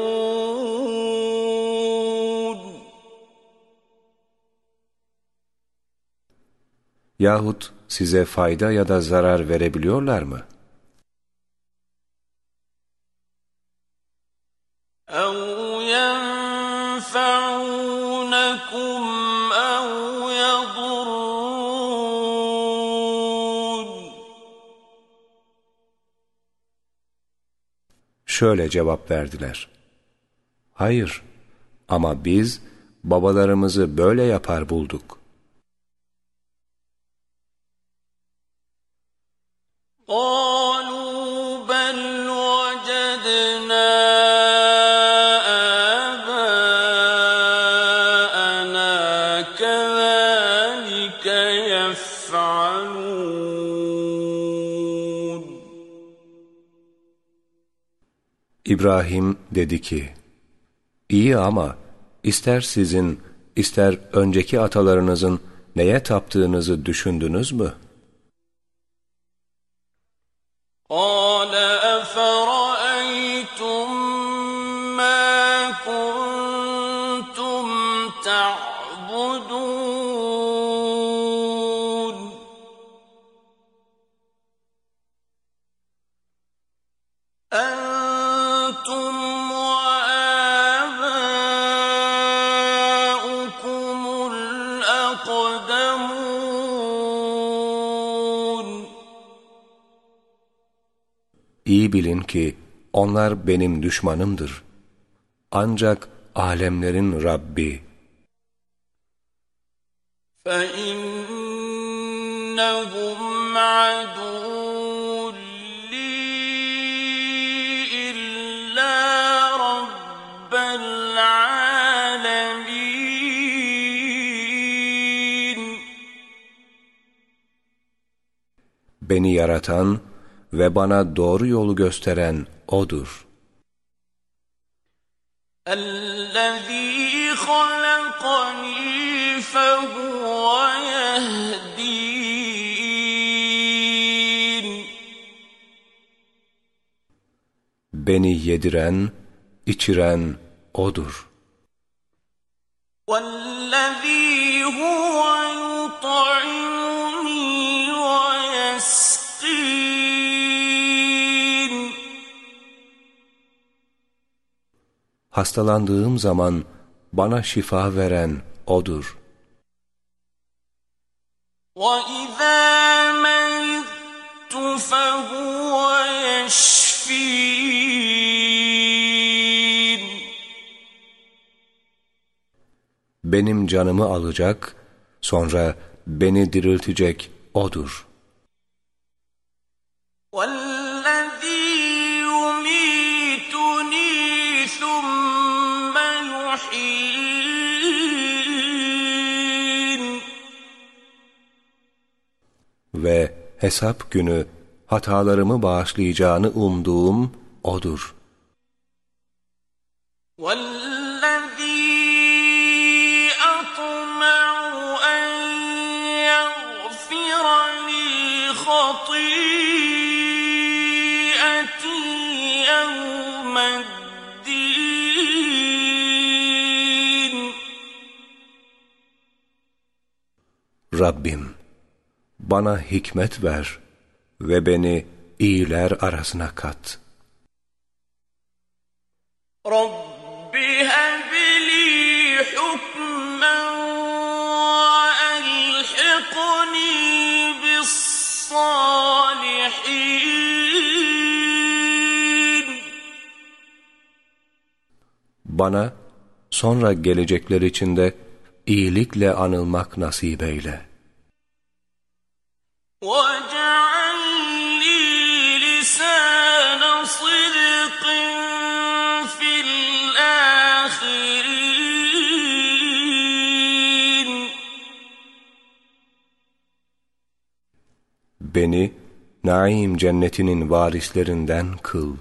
Yahut size fayda ya da zarar verebiliyorlar mı? şöyle cevap verdiler. Hayır ama biz babalarımızı böyle yapar bulduk. Oh! İbrahim dedi ki, İyi ama ister sizin, ister önceki atalarınızın neye taptığınızı düşündünüz mü? قال أفرأيتم ki onlar benim düşmanımdır. Ancak alemlerin Rabbi, فإنهم عدو لي إلا رب العالمين beni yaratan ve bana doğru yolu gösteren O'dur. الذي خلقني فهو يهدين Beni yediren, içiren O'dur. والذي هو يطعمني Hastalandığım zaman bana şifa veren O'dur. وإذا مرضت فهو يشفين Benim canımı alacak, sonra beni diriltecek O'dur. والذي ve hesap günü hatalarımı bağışlayacağını umduğum O'dur. Rabbim bana hikmet ver ve beni iyiler arasına kat. Rabbi hebli hukmen ve. Bana sonra gelecekler içinde iyilikle anılmak nasip eyle.'' Beni naim cennetinin varislerinden kıl.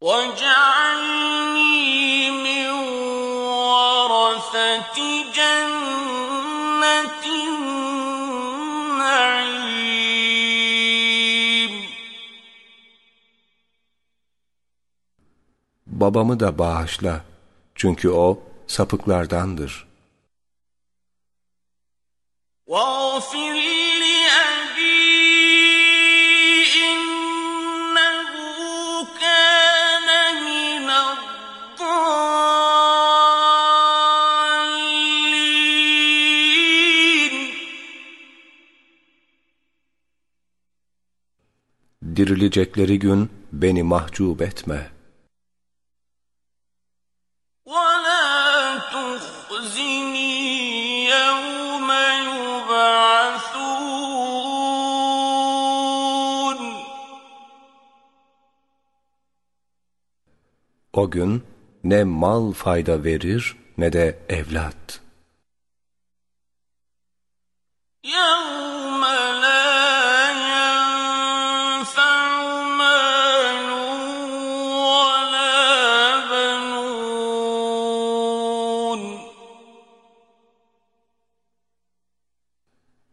واجعلني من ورثة جنة Babamı da bağışla. Çünkü o sapıklardandır. واغفر لأبي إنه كان من الضالين Dirilecekleri gün beni mahcup etme. O gün ne mal fayda verir ne de evlat. يوم لا ينفع مال ولا بنون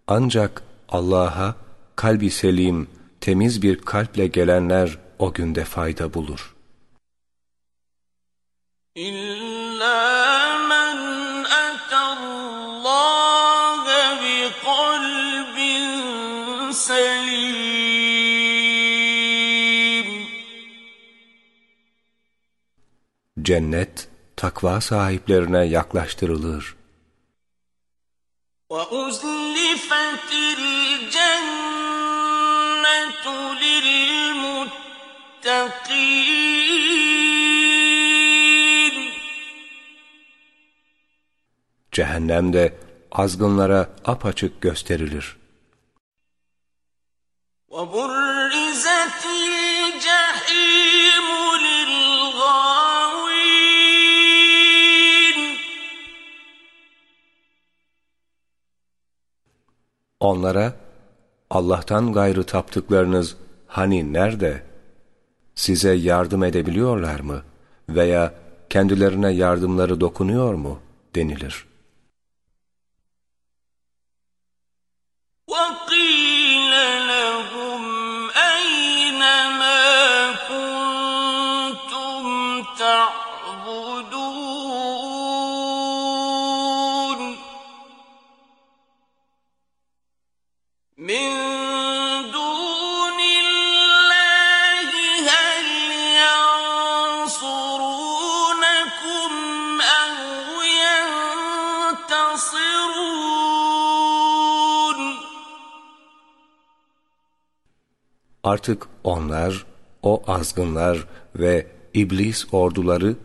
Ancak Allah'a kalbi selim, temiz bir kalple gelenler o günde fayda bulur. Cennet, takva sahiplerine yaklaştırılır. وأزلفت الجنة للمتقين Cehennem de azgınlara apaçık gösterilir. وبرزت الجحيم للغاوين Onlara, Allah'tan gayrı taptıklarınız hani nerede? Size yardım edebiliyorlar mı? Veya kendilerine yardımları dokunuyor mu? denilir. Artık onlar, o azgınlar ve iblis orduları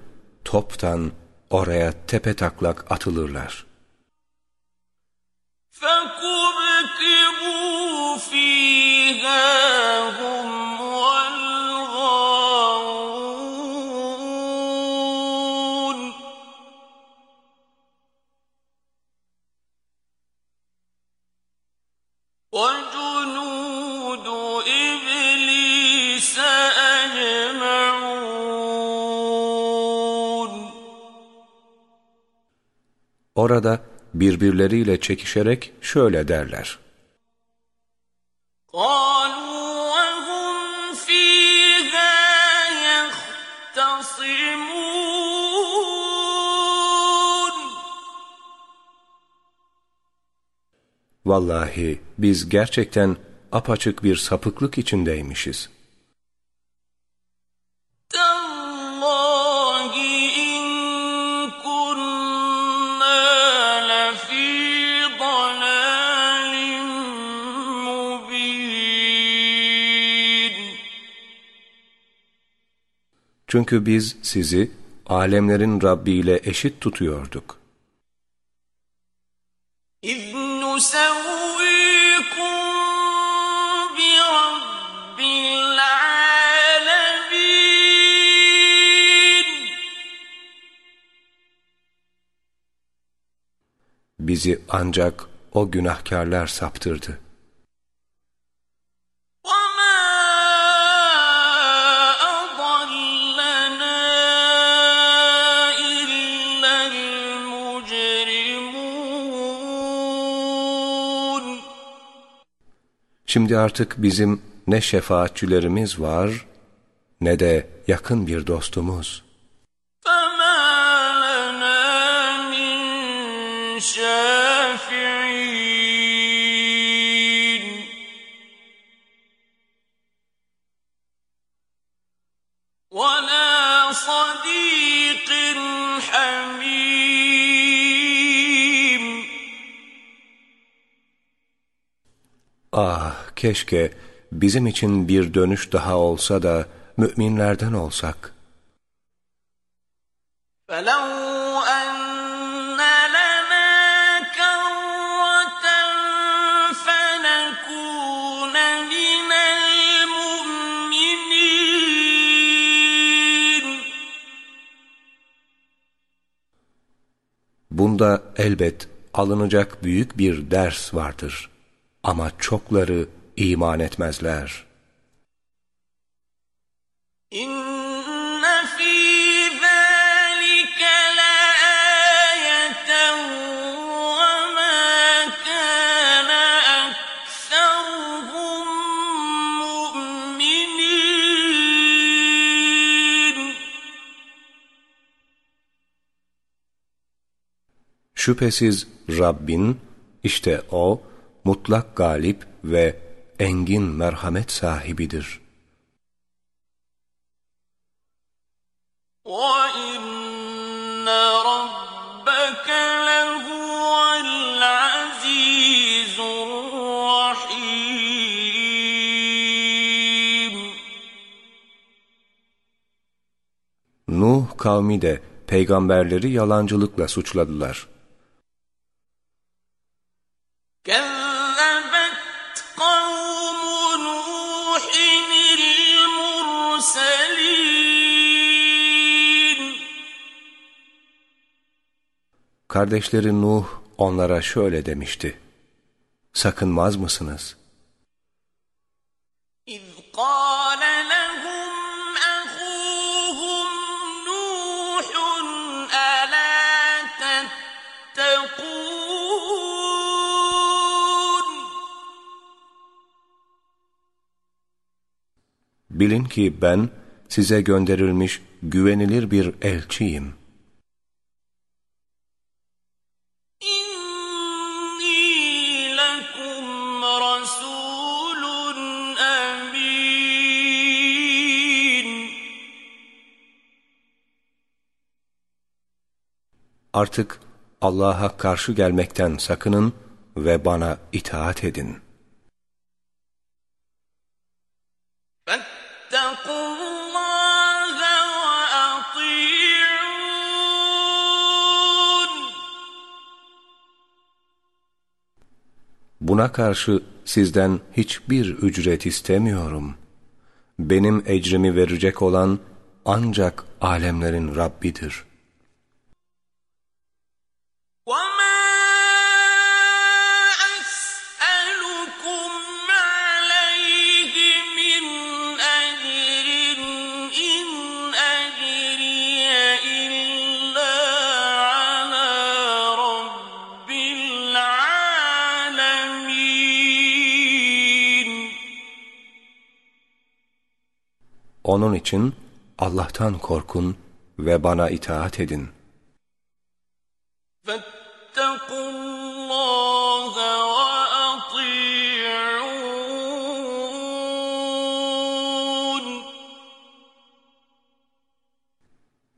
toptan oraya tepetaklak atılırlar. فكبكبوا فيها هم Orada birbirleriyle çekişerek şöyle derler. Vallahi biz gerçekten apaçık bir sapıklık içindeymişiz.'' Çünkü biz sizi alemlerin Rabbi ile eşit tutuyorduk. İz Bizi ancak o günahkarlar saptırdı. Şimdi artık bizim ne şefaatçilerimiz var ne de yakın bir dostumuz. فما لنا من شافعين Ah keşke bizim için bir dönüş daha olsa da müminlerden olsak. فلو أن لنا كرة فنكون من المؤمنين Bunda elbet alınacak büyük bir ders vardır. Ama çokları iman etmezler. İnne fî Şüphesiz Rabbin, işte O, mutlak galip ve engin merhamet sahibidir. وإن ربك لهو العزيز الرحيم Nuh kavmi de peygamberleri yalancılıkla suçladılar. kardeşleri Nuh onlara şöyle demişti. Sakınmaz mısınız? Bilin ki ben size gönderilmiş güvenilir bir elçiyim.'' Artık Allah'a karşı gelmekten sakının ve bana itaat edin. Buna karşı sizden hiçbir ücret istemiyorum. Benim ecrimi verecek olan ancak alemlerin Rabbidir.'' Onun için Allah'tan korkun ve bana itaat edin. فاتقوا الله وأطيعون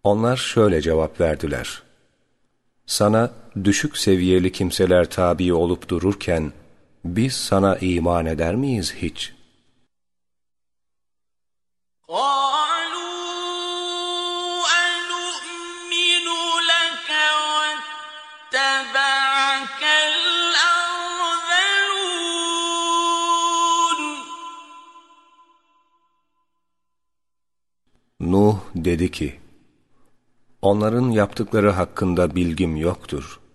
Onlar şöyle cevap verdiler. Sana düşük seviyeli kimseler tabi olup dururken, biz sana iman eder miyiz hiç? قالوا Nuh dedi ki, Onların yaptıkları hakkında bilgim yoktur.''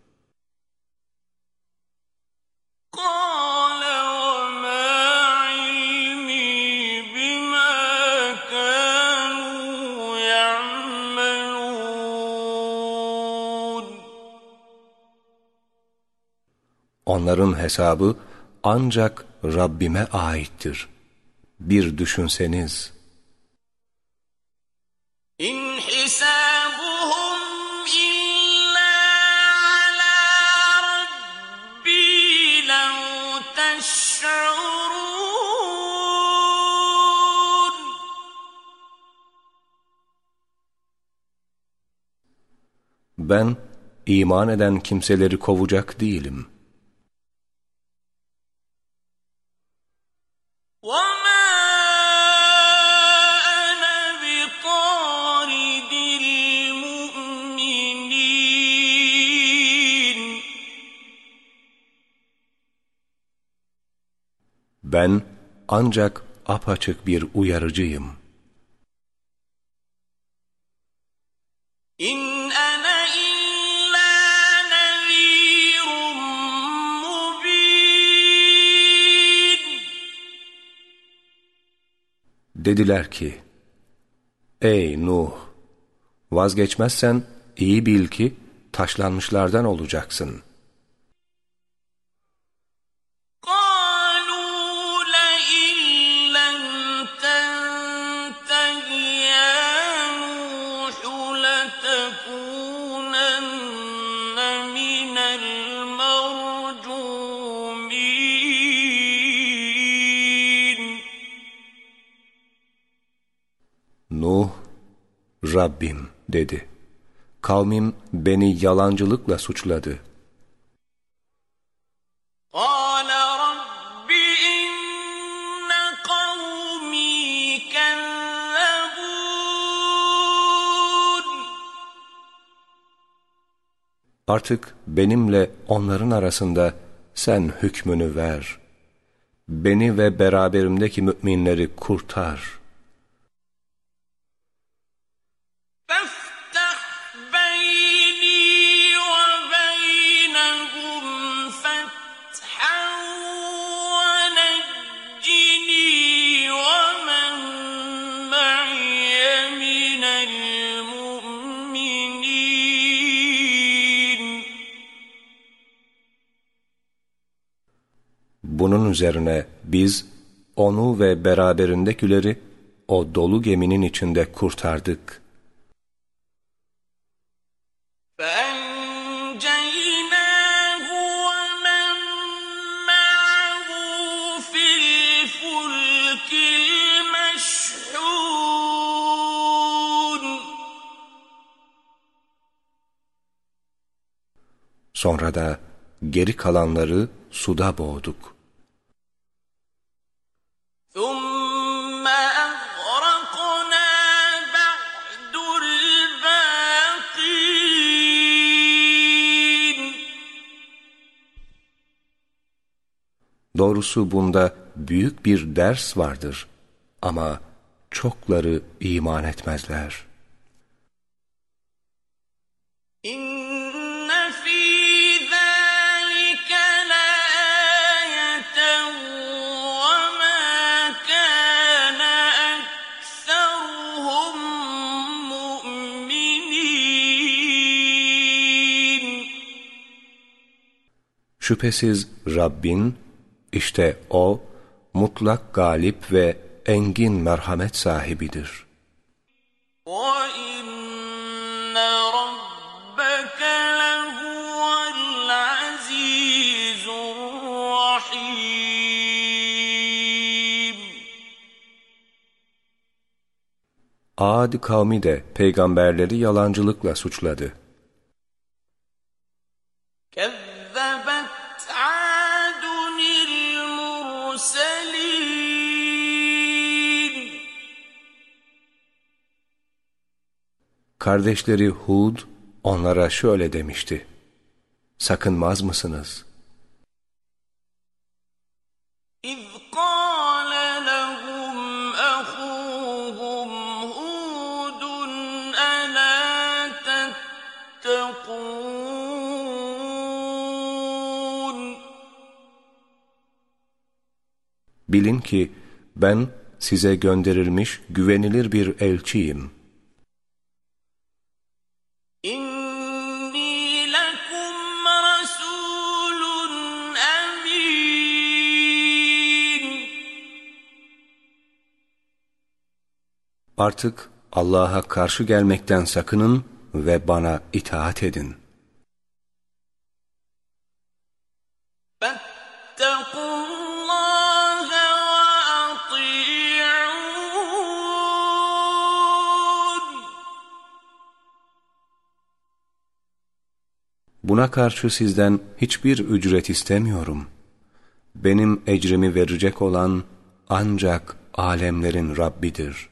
Onların hesabı ancak Rabbime aittir. Bir düşünseniz.'' Ben iman eden kimseleri kovacak değilim. Ben ancak apaçık bir uyarıcıyım. İn Dediler ki, Ey Nuh! Vazgeçmezsen iyi bil ki taşlanmışlardan olacaksın.'' Nuh, Rabbim dedi. Kavmim beni yalancılıkla suçladı. قال رب إن قومي كذبون Artık benimle onların arasında sen hükmünü ver. Beni ve beraberimdeki müminleri kurtar. Bunun üzerine biz onu ve beraberindekileri o dolu geminin içinde kurtardık. Ben Sonra da geri kalanları suda boğduk. Doğrusu bunda büyük bir ders vardır. Ama çokları iman etmezler. Şüphesiz Rabbin işte O, mutlak galip ve engin merhamet sahibidir. وإن ربك لهو العزيز الرحيم Ad kavmi de peygamberleri yalancılıkla suçladı. Kardeşleri Hud onlara şöyle demişti. Sakınmaz mısınız? Bilin ki ben size gönderilmiş güvenilir bir elçiyim.'' Artık Allah'a karşı gelmekten sakının ve bana itaat edin. Buna karşı sizden hiçbir ücret istemiyorum. Benim ecrimi verecek olan ancak alemlerin Rabbidir.''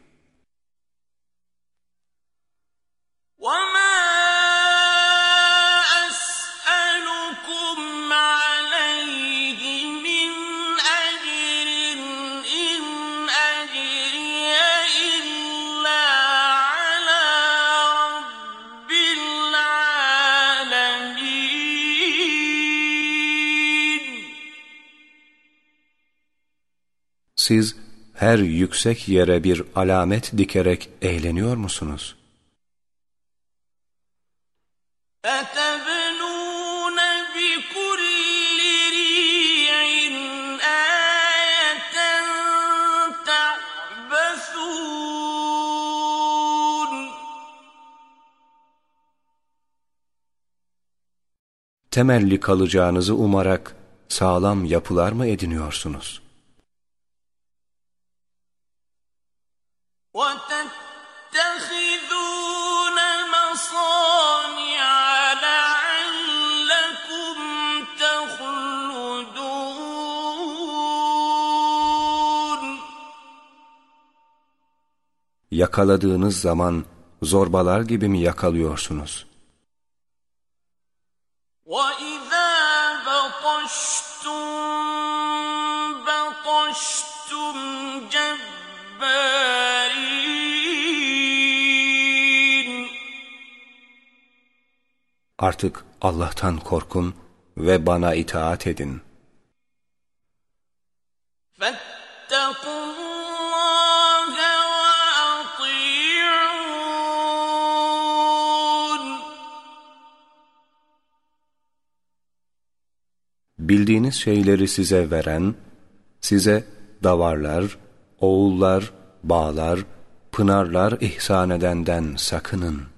siz her yüksek yere bir alamet dikerek eğleniyor musunuz? Temelli kalacağınızı umarak sağlam yapılar mı ediniyorsunuz?'' وتتخذون مصانع لعلكم تخلدون Yakaladığınız zaman zorbalar gibi mi yakalıyorsunuz? وَإِذَا بَطَشْتُم بَطَشْتُمْ جَبَّارِينَ Artık Allah'tan korkun ve bana itaat edin. فَاتَّقُوا اللَّهَ وَأَطِيعُونَ Bildiğiniz şeyleri size veren, size davarlar, oğullar, bağlar, pınarlar ihsan edenden sakının.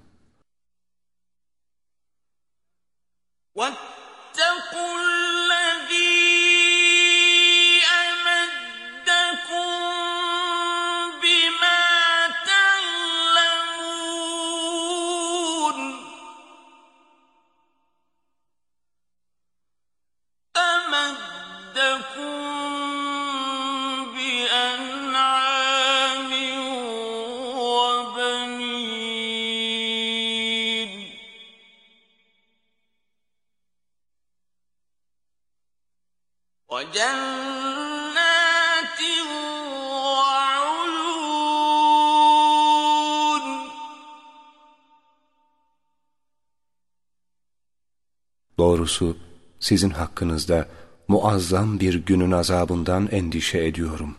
doğrusu sizin hakkınızda muazzam bir günün azabından endişe ediyorum.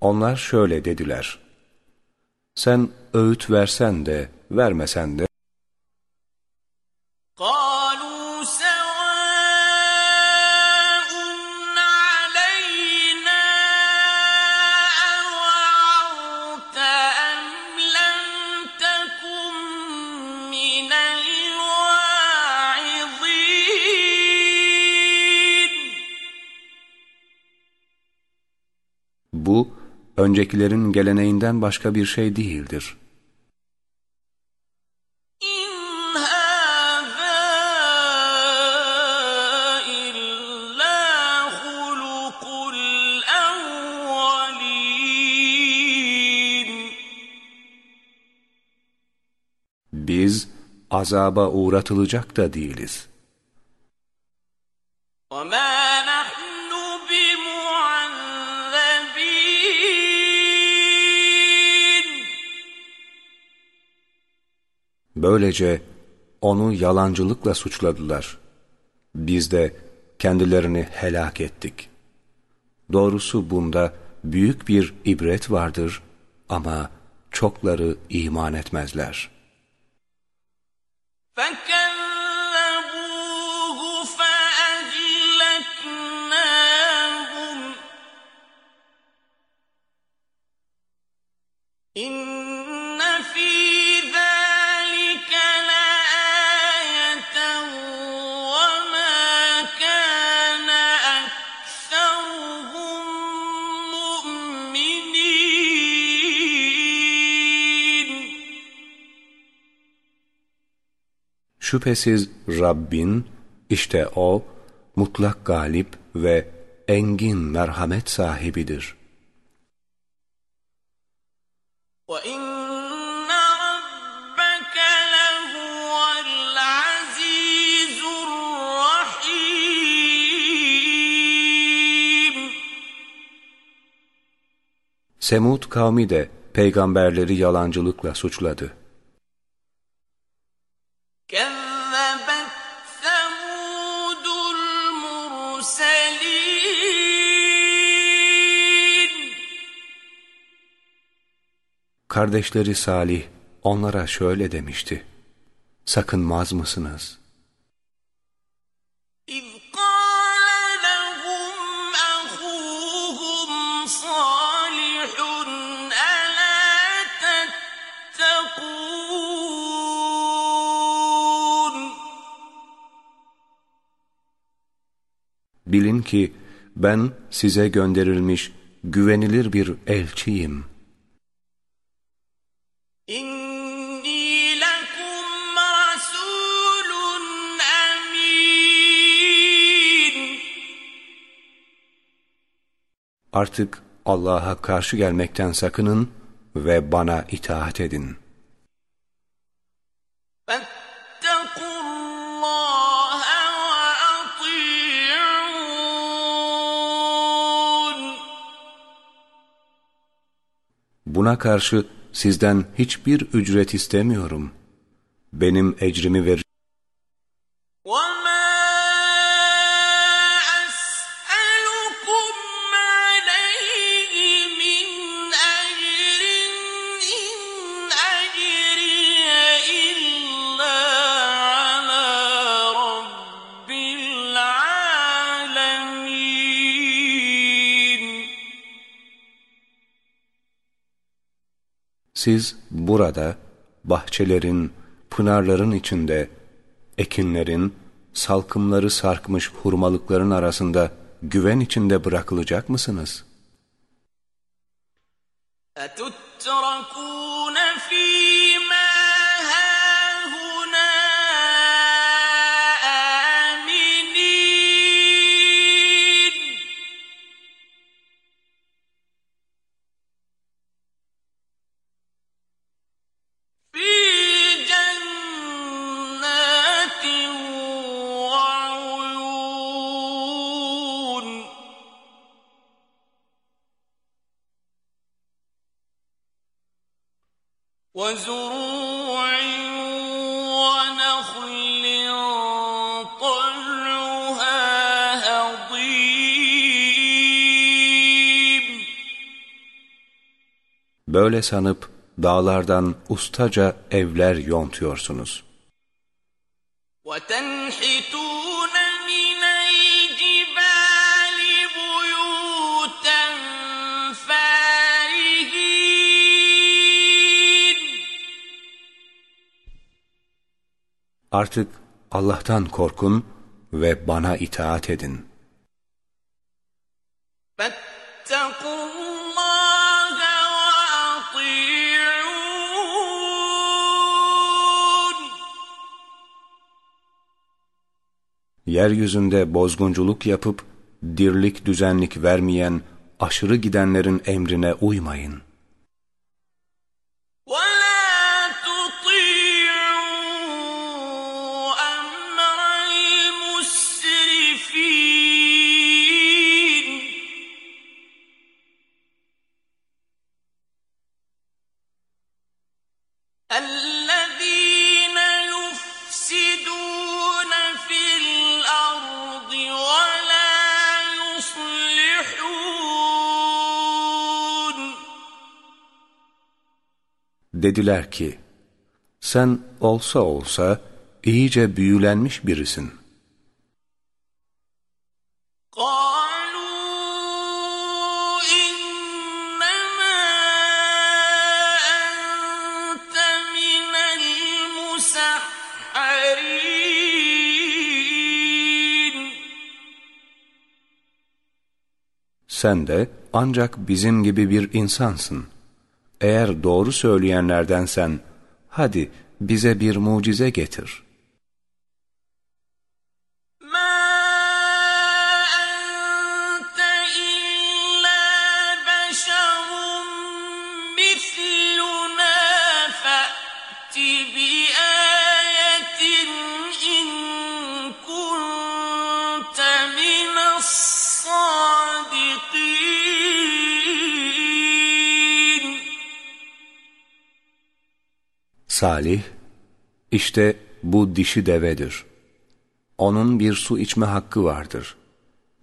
Onlar şöyle dediler. Sen öğüt versen de vermesen de öncekilerin geleneğinden başka bir şey değildir.'' Biz azaba uğratılacak da değiliz.'' Böylece onu yalancılıkla suçladılar. Biz de kendilerini helak ettik. Doğrusu bunda büyük bir ibret vardır ama çokları iman etmezler. Thank Şüphesiz Rabbin, işte O, mutlak galip ve engin merhamet sahibidir. وإن ربك لهو العزيز الرحيم Semud kavmi de peygamberleri yalancılıkla suçladı. Kardeşleri Salih onlara şöyle demişti. Sakınmaz mısınız?'' Bilin ki ben size gönderilmiş güvenilir bir elçiyim.'' Artık Allah'a karşı gelmekten sakının ve bana itaat edin. Buna karşı sizden hiçbir ücret istemiyorum. Benim ecrimi verecek Siz burada bahçelerin, pınarların içinde, ekinlerin, salkımları sarkmış hurmalıkların arasında güven içinde bırakılacak mısınız? أتتركون فيما Böyle sanıp dağlardan ustaca evler yontuyorsunuz. وتنحتون من الجبال بيوتا فارهين Artık Allah'tan korkun ve bana itaat edin. Yeryüzünde bozgunculuk yapıp dirlik düzenlik vermeyen aşırı gidenlerin emrine uymayın. dediler ki, sen olsa olsa iyice büyülenmiş birisin. Sen de ancak bizim gibi bir insansın.'' Eğer doğru söyleyenlerdensen, hadi bize bir mucize getir. Salih, işte bu dişi devedir. Onun bir su içme hakkı vardır.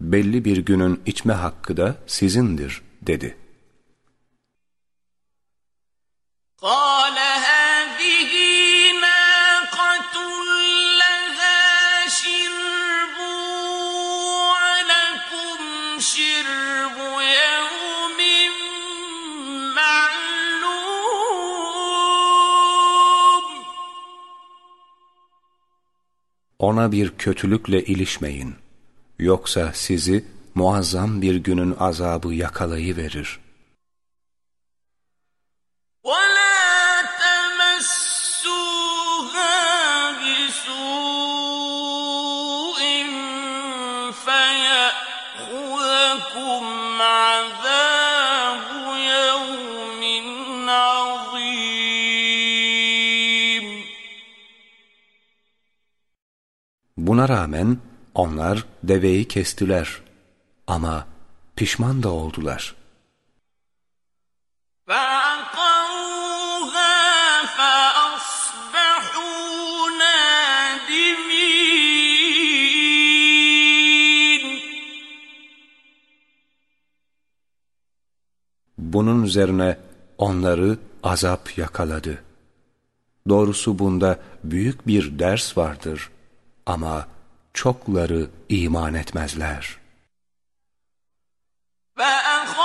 Belli bir günün içme hakkı da sizindir, dedi. قال Ona bir kötülükle ilişmeyin. Yoksa sizi muazzam bir günün azabı yakalayıverir. ولا Buna rağmen onlar deveyi kestiler ama pişman da oldular. Bunun üzerine onları azap yakaladı. Doğrusu bunda büyük bir ders vardır.'' Ama çokları iman etmezler. فأخذهم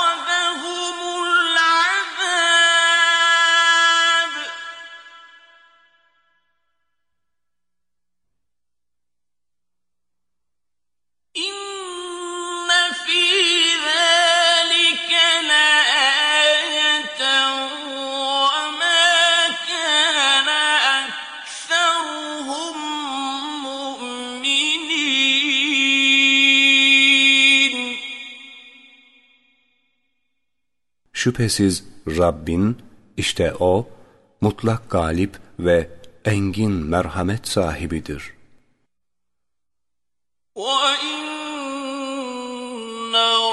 Şüphesiz Rabbin, işte O, mutlak galip ve engin merhamet sahibidir. وَإِنَّ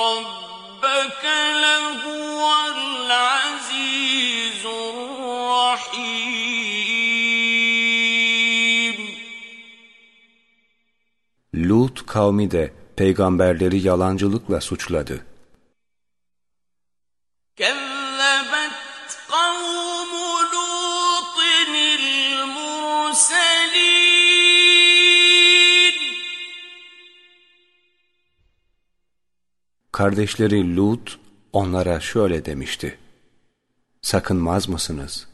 رَبَّكَ لَهُوَ الْعَزِيزُ الرَّحِيمُ Lut kavmi de peygamberleri yalancılıkla suçladı. Kardeşleri Lut onlara şöyle demişti. Sakınmaz mısınız?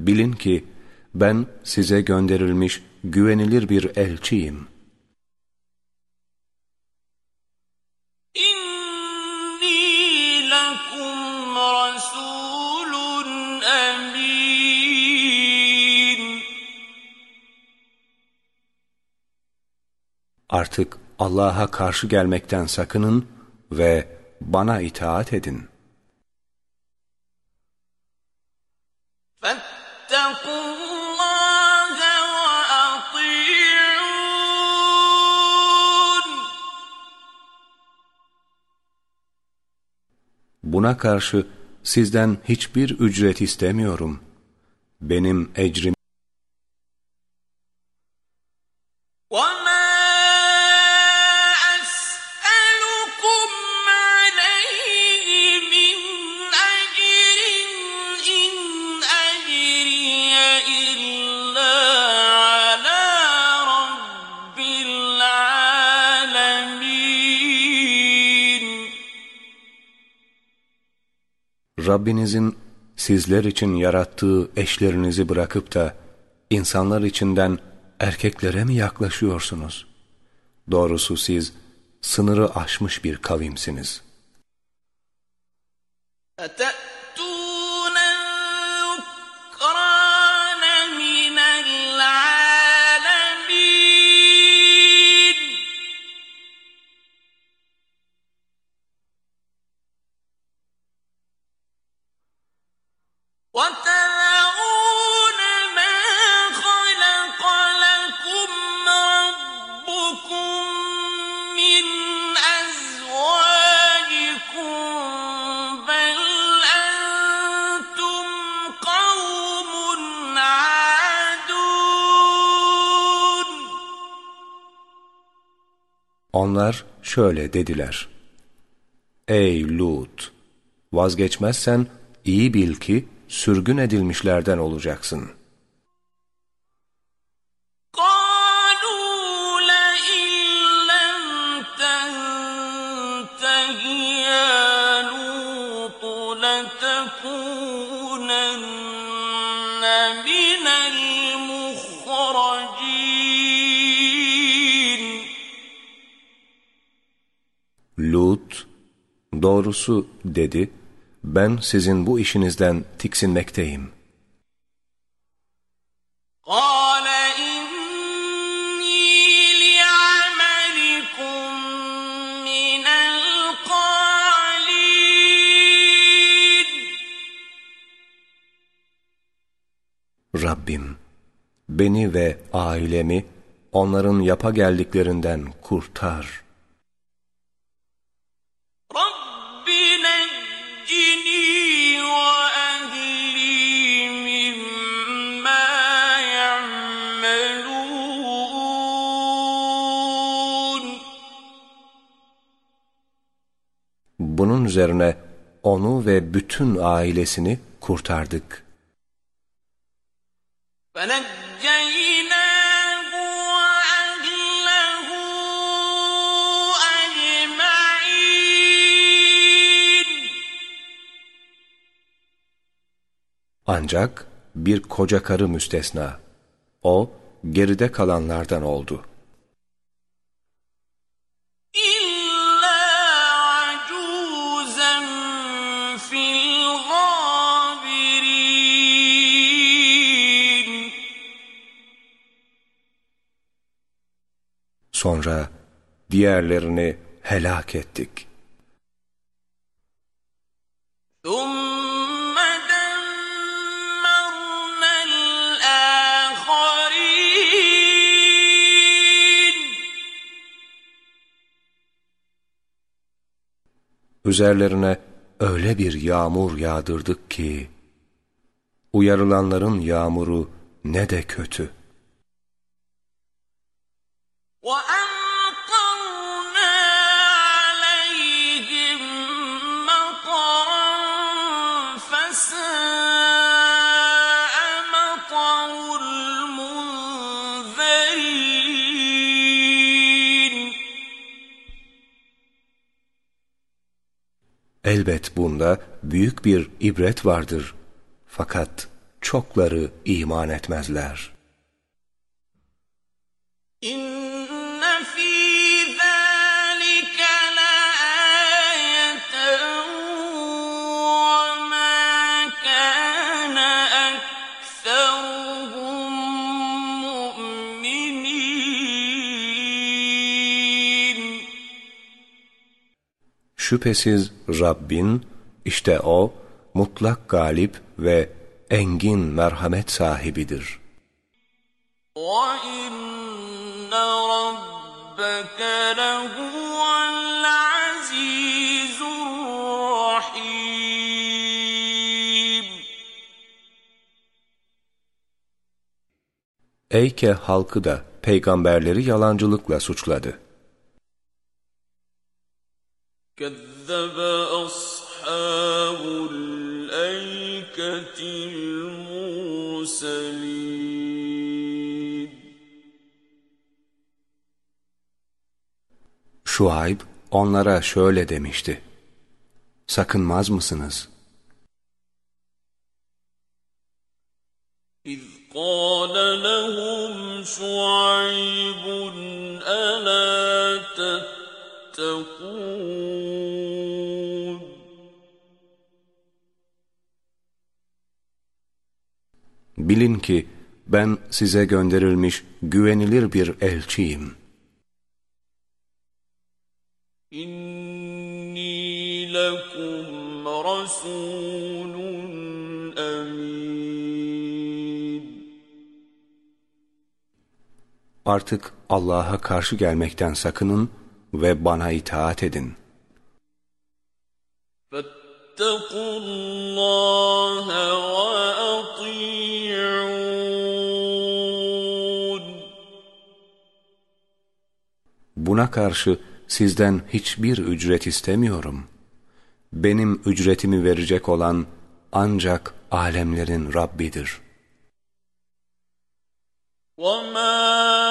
Bilin ki ben size gönderilmiş güvenilir bir elçiyim.'' Artık Allah'a karşı gelmekten sakının ve bana itaat edin. فَاتَّقُوا اللَّهَ وَأَطِيعُونِ Buna karşı sizden hiçbir ücret istemiyorum. Benim ecrim Rabbinizin sizler için yarattığı eşlerinizi bırakıp da insanlar içinden erkeklere mi yaklaşıyorsunuz? Doğrusu siz sınırı aşmış bir kavimsiniz. أتأتون Onlar şöyle dediler. Ey Lut! Vazgeçmezsen iyi bil ki sürgün edilmişlerden olacaksın. Lut, doğrusu dedi, ben sizin bu işinizden tiksinmekteyim. قال إني لعملكم من القالين Rabbim, beni ve ailemi onların yapa geldiklerinden kurtar. Bunun üzerine onu ve bütün ailesini kurtardık. فنجيناه وأهله أجمعين Ancak bir koca karı müstesna. O, geride kalanlardan oldu. Sonra diğerlerini helak ettik. Üzerlerine öyle bir yağmur yağdırdık ki, uyarılanların yağmuru ne de kötü.'' Elbet bunda büyük bir ibret vardır. Fakat çokları iman etmezler. Şüphesiz Rabbin, işte O, mutlak galip ve engin merhamet sahibidir. وَإِنَّ رَبَّكَ Eyke halkı da peygamberleri yalancılıkla suçladı. كذب أصحاب الأيكة المرسلين Şuayb onlara şöyle demişti. Sakınmaz mısınız? إذ قال لهم شعيب ألا تتقون Bilin ki ben size gönderilmiş güvenilir bir elçiyim. İnni lekum rasulun emin. Artık Allah'a karşı gelmekten sakının ve bana itaat edin. فاتقوا الله وأطيعون Buna karşı sizden hiçbir ücret istemiyorum. Benim ücretimi verecek olan ancak alemlerin Rabbidir. وما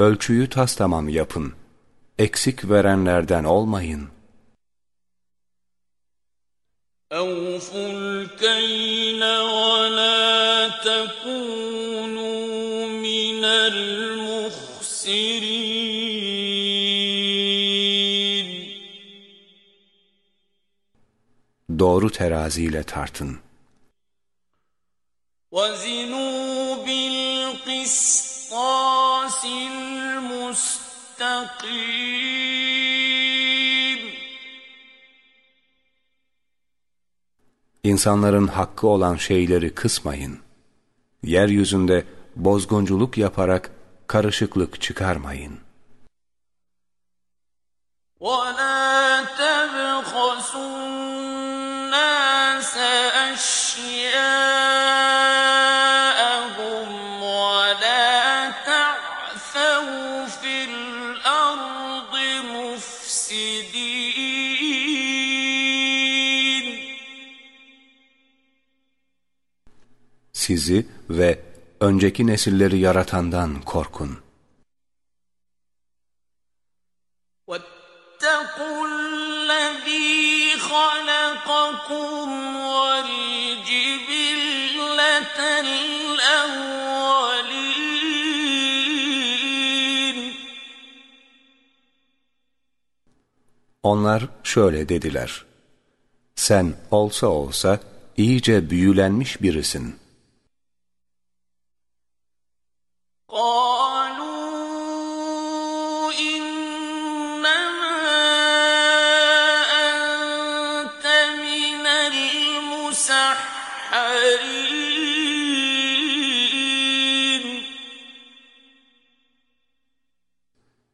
Ölçüyü tas tamam yapın. Eksik verenlerden olmayın. أوفوا الكيل ولا تكونوا من المخسرين Doğru teraziyle tartın. وزنوا بالقسطاس المستقيم İnsanların hakkı olan şeyleri kısmayın. Yeryüzünde bozgunculuk yaparak karışıklık çıkarmayın. ولا تبخسوا الناس أشياءهم Sizi ve önceki nesilleri yaratandan korkun. واتقوا الذي خلقكم والجبلة الأولين Onlar şöyle dediler. Sen olsa olsa iyice büyülenmiş birisin.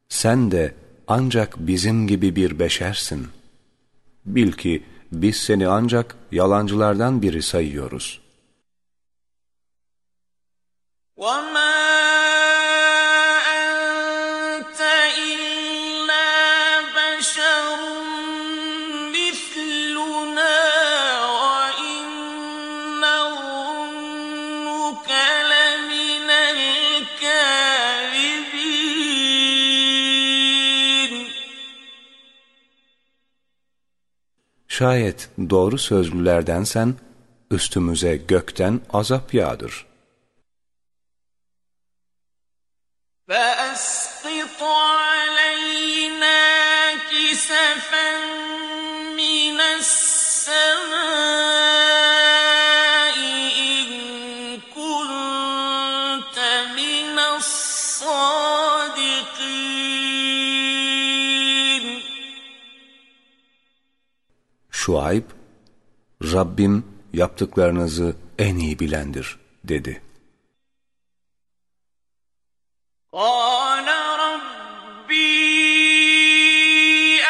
Sen de ancak bizim gibi bir beşersin. Bil ki biz seni ancak yalancılardan biri sayıyoruz. وما Şayet doğru sözlülerdensen üstümüze gökten azap yağdır. Şuayb Rabbim yaptıklarınızı en iyi bilendir dedi. قال ربي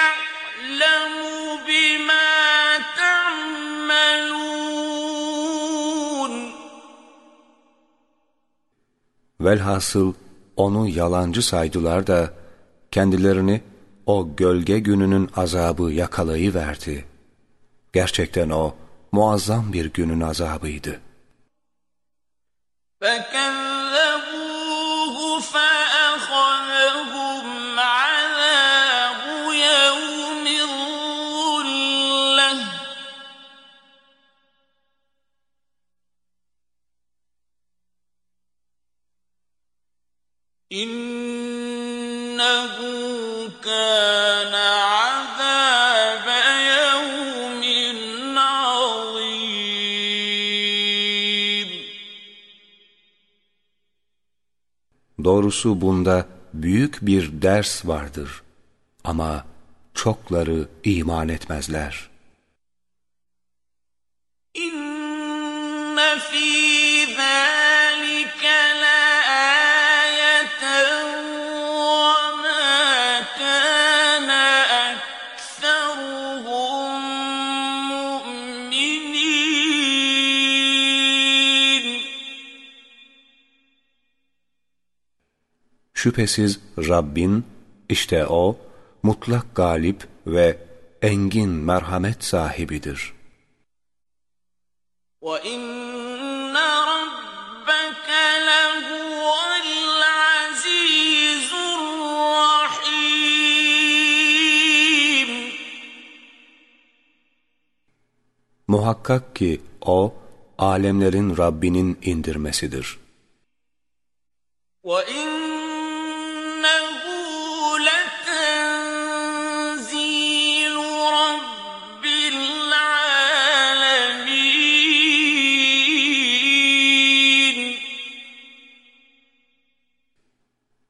أعلم بما تعملون Velhasıl onu yalancı saydılar da kendilerini o gölge gününün azabı yakalayıverdi. Gerçekten o muazzam bir günün azabıydı. فكذبوه فأخذهم عذاب يوم الظلة إنه كان Doğrusu bunda büyük bir ders vardır. Ama çokları iman etmezler. Şüphesiz Rabbin, işte O, mutlak galip ve engin merhamet sahibidir. وإن ربك لهو العزيز الرحيم Muhakkak ki O, alemlerin Rabbinin indirmesidir. وإنه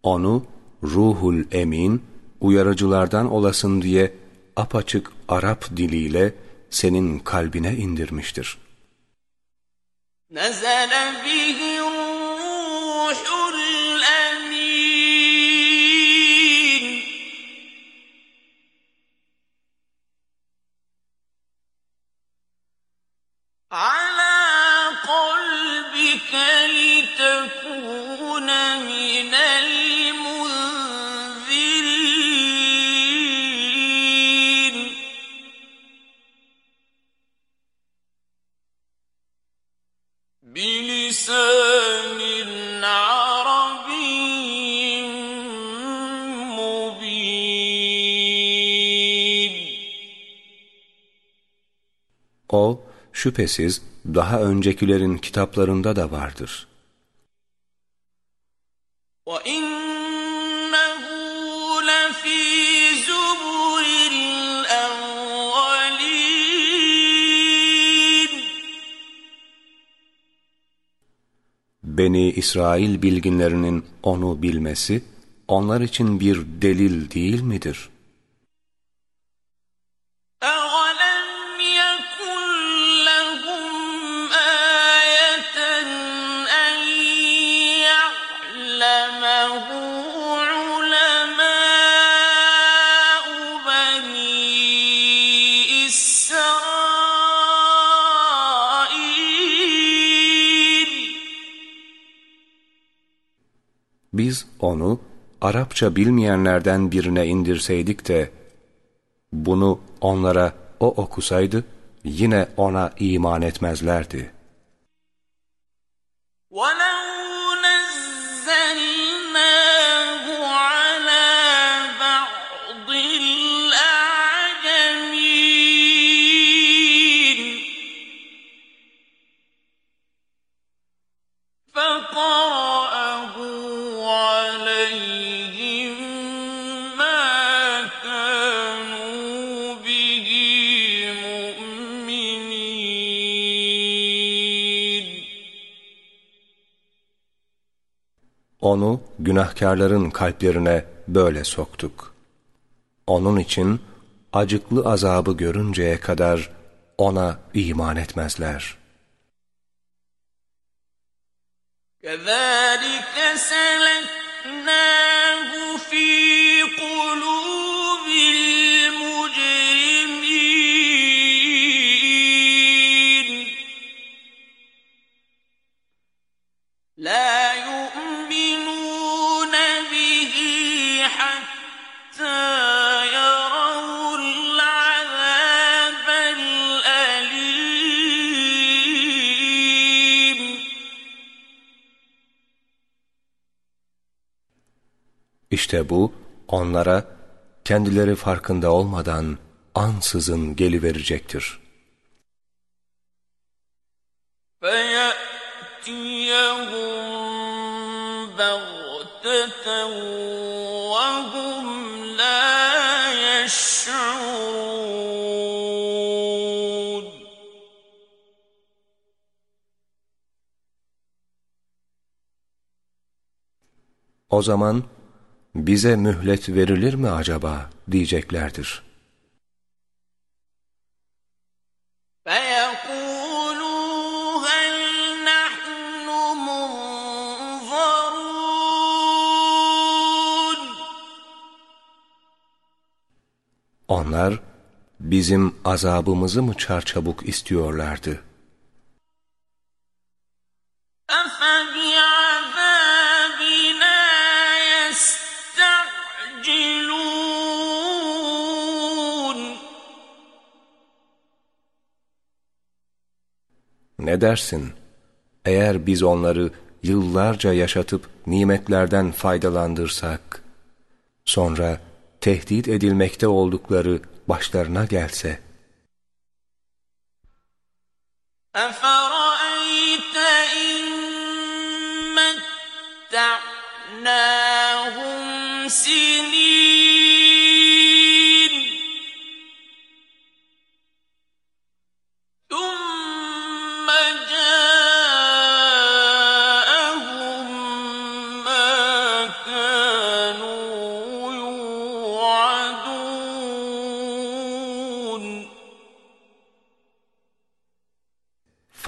Onu Ruhul Emin, uyarıcılardan olasın diye apaçık Arap diliyle senin kalbine indirmiştir. نزل به şüphesiz daha öncekilerin kitaplarında da vardır. Beni İsrail bilginlerinin onu bilmesi, onlar için bir delil değil midir?'' Onu Arapça bilmeyenlerden birine indirseydik de, bunu onlara o okusaydı, yine ona iman etmezlerdi. Onu günahkarların kalplerine böyle soktuk. Onun için acıklı azabı görünceye kadar ona iman etmezler. onlara kendileri farkında olmadan ansızın geliverecektir. O zaman bize mühlet verilir mi acaba diyeceklerdir. Onlar bizim azabımızı mı çarçabuk istiyorlardı? Ne dersin? Eğer biz onları yıllarca yaşatıp nimetlerden faydalandırsak, sonra tehdit edilmekte oldukları başlarına gelse, أفرأيت إن متعناهم سنين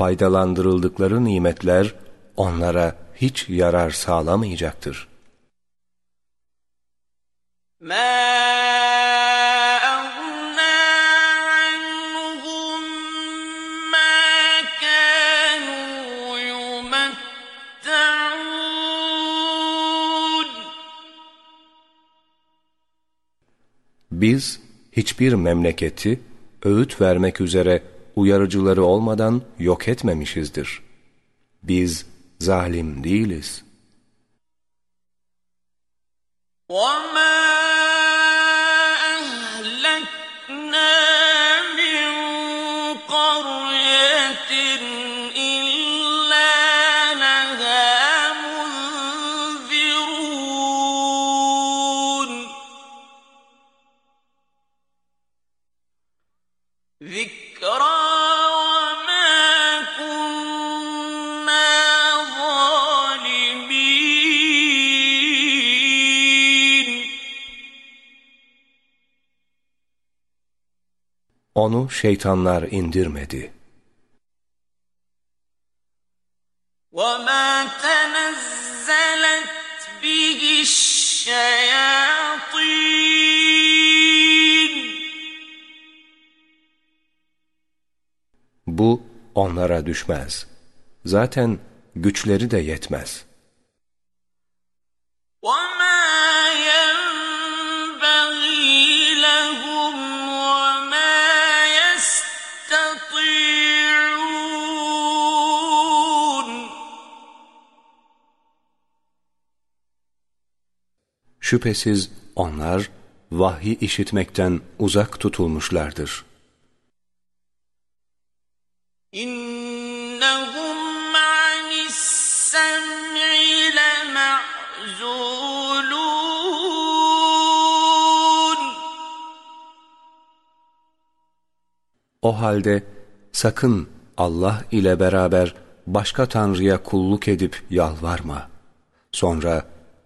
faydalandırıldıkları nimetler onlara hiç yarar sağlamayacaktır. مَا Biz hiçbir memleketi öğüt vermek üzere uyarıcıları olmadan yok etmemişizdir. Biz zalim değiliz. وما Onu şeytanlar indirmedi. وما تنزلت به الشياطين Bu onlara düşmez. Zaten güçleri de yetmez. وما Şüphesiz onlar vahyi işitmekten uzak tutulmuşlardır. İnnehum O halde sakın Allah ile beraber başka tanrıya kulluk edip yalvarma. Sonra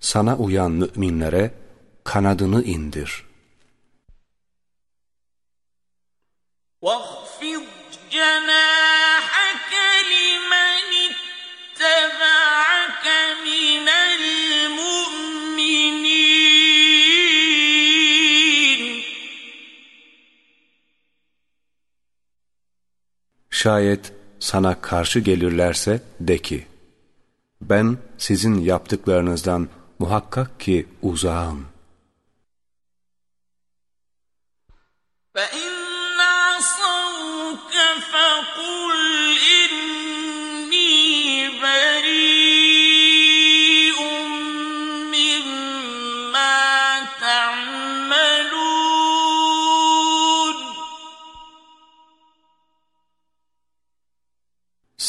Sana uyan müminlere kanadını indir. Şayet sana karşı gelirlerse de ki, ben sizin yaptıklarınızdan muhakkak ki uzağım.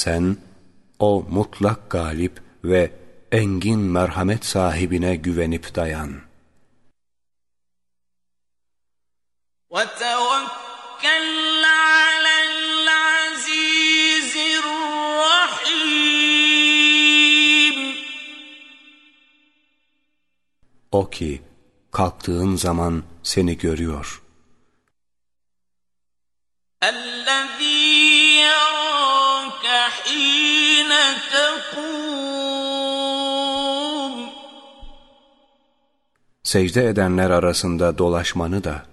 Sen o mutlak galip ve engin merhamet sahibine güvenip dayan. وتوكل على العزيز الرحيم O ki kalktığın zaman seni görüyor. الذي Secde edenler arasında dolaşmanı da,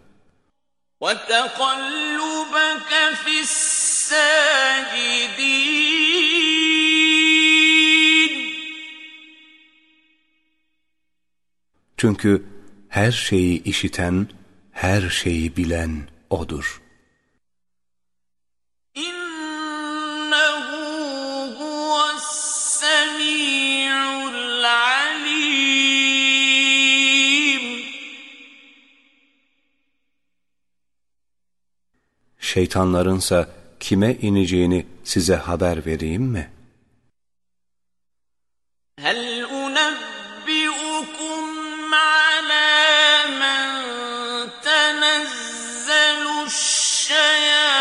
وتقلبك في الساجدين çünkü her şeyi işiten, her şeyi bilen O'dur. Şeytanlarınsa kime ineceğini size haber vereyim mi? هل أنبئكم على من تنزل الشياطين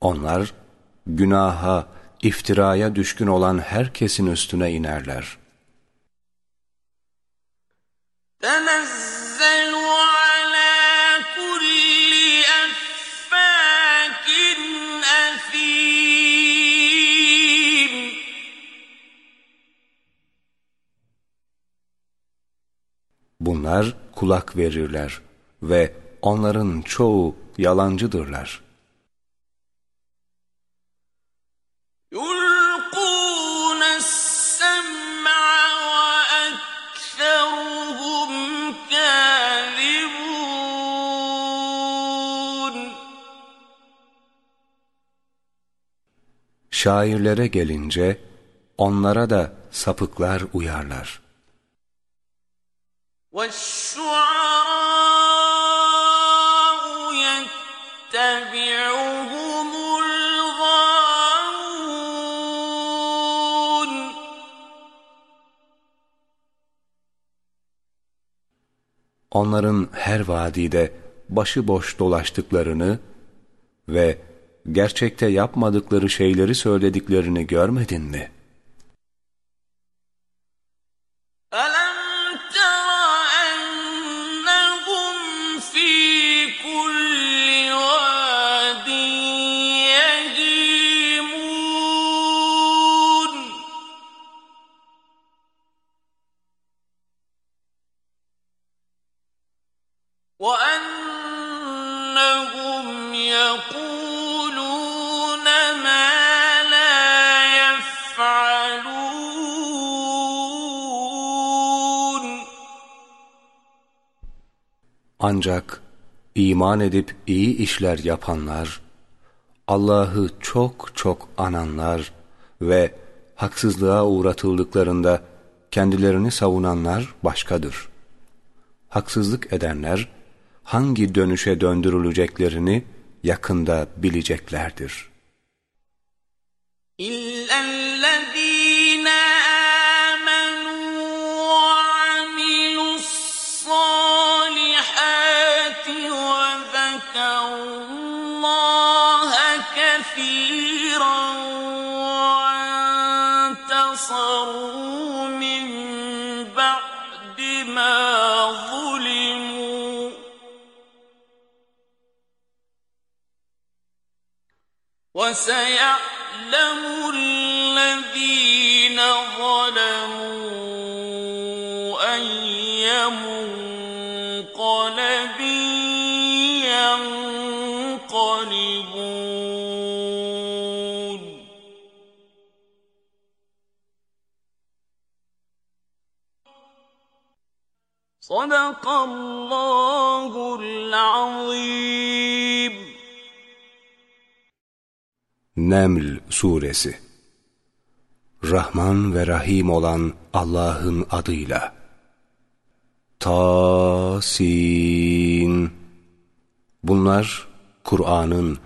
Onlar günaha, iftiraya düşkün olan herkesin üstüne inerler. Bunlar kulak verirler ve onların çoğu yalancıdırlar. Şairlere gelince onlara da sapıklar uyarlar. والشعراء يتبعهم الغاوون Onların her vadide başıboş dolaştıklarını ve gerçekte yapmadıkları şeyleri söylediklerini görmedin mi? Ancak iman edip iyi işler yapanlar, Allah'ı çok çok ananlar ve haksızlığa uğratıldıklarında kendilerini savunanlar başkadır. Haksızlık edenler hangi dönüşe döndürüleceklerini yakında bileceklerdir. İllel وسيعلم الذين ظلموا أي منقلب ينقلبون. صدق الله العظيم. Neml Suresi. Rahman ve Rahim olan Allah'ın adıyla. Tasin. Bunlar Kur'an'ın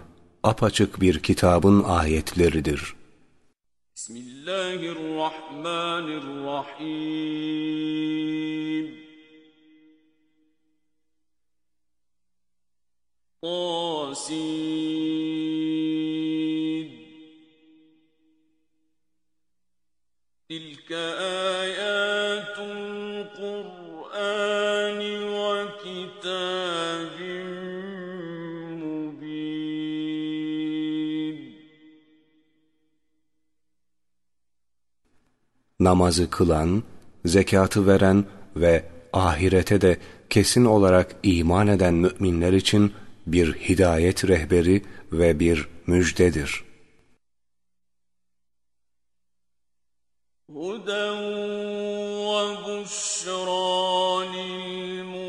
apaçık bir kitabın ayetleridir. Bismillahirrahmanirrahim. Tasin. تلك آيات القرآن وكتاب مبين Namazı kılan, zekatı veren ve ahirete de kesin olarak iman eden müminler için bir hidayet rehberi ve bir müjdedir. هدى وبشرى للمؤمنين.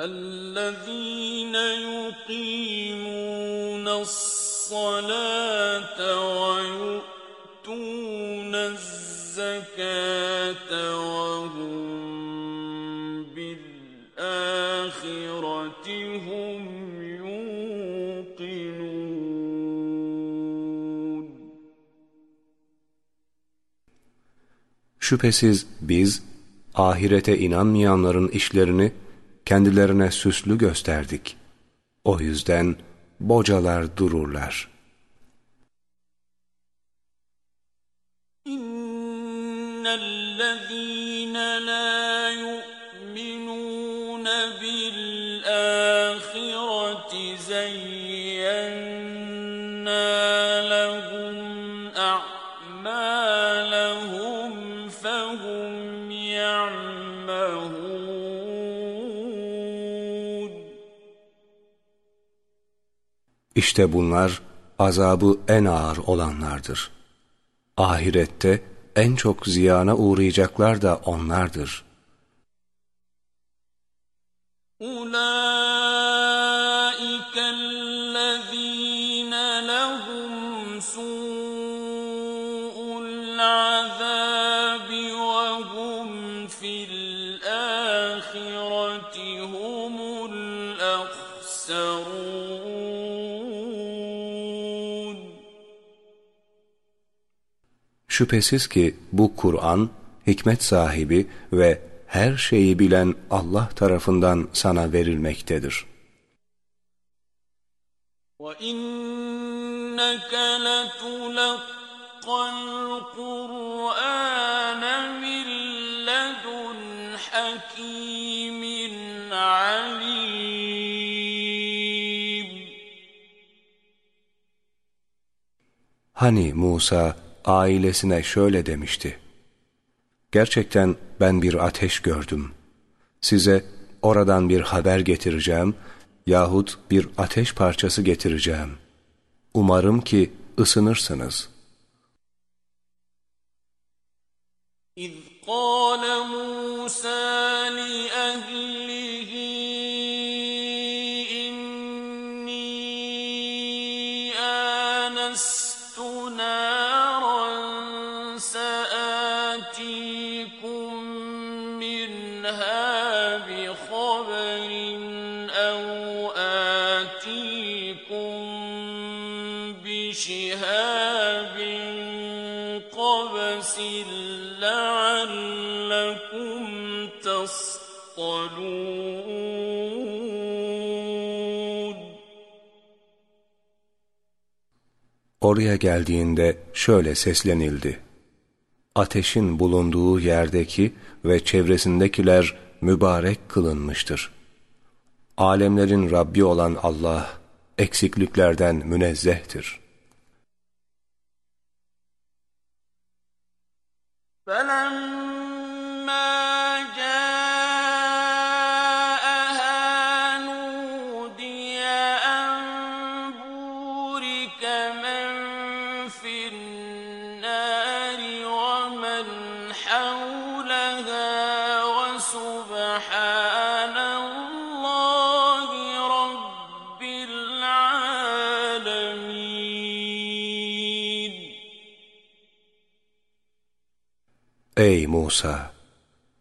الذين يقيمون الصلاة Şüphesiz biz ahirete inanmayanların işlerini kendilerine süslü gösterdik. O yüzden bocalar dururlar. İnnellezîne lâ yu'minûne bil-âhireti zeyyen İşte bunlar azabı en ağır olanlardır. Ahirette en çok ziyana uğrayacaklar da onlardır. Ulan Şüphesiz ki bu Kur'an hikmet sahibi ve her şeyi bilen Allah tarafından sana verilmektedir. وإنك لتلقى القرآن من لدن حكيم عليم Hani Musa ailesine şöyle demişti. Gerçekten ben bir ateş gördüm. Size oradan bir haber getireceğim yahut bir ateş parçası getireceğim. Umarım ki ısınırsınız. إذ قال موسى لأهله Oraya geldiğinde şöyle seslenildi. Ateşin bulunduğu yerdeki ve çevresindekiler mübarek kılınmıştır. Alemlerin Rabbi olan Allah eksikliklerden münezzehtir. فلما Ey Musa!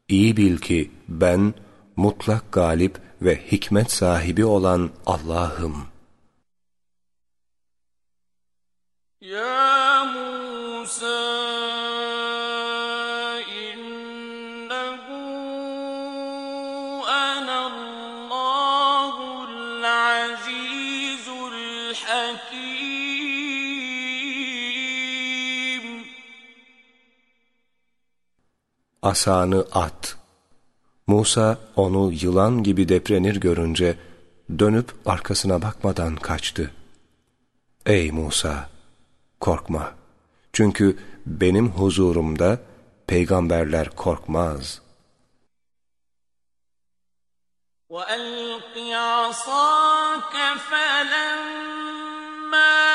İyi bil ki ben mutlak galip ve hikmet sahibi olan Allah'ım. Ya Musa! Asanı at. Musa onu yılan gibi deprenir görünce dönüp arkasına bakmadan kaçtı. Ey Musa! Korkma. Çünkü benim huzurumda peygamberler korkmaz. وألق عصاك فلما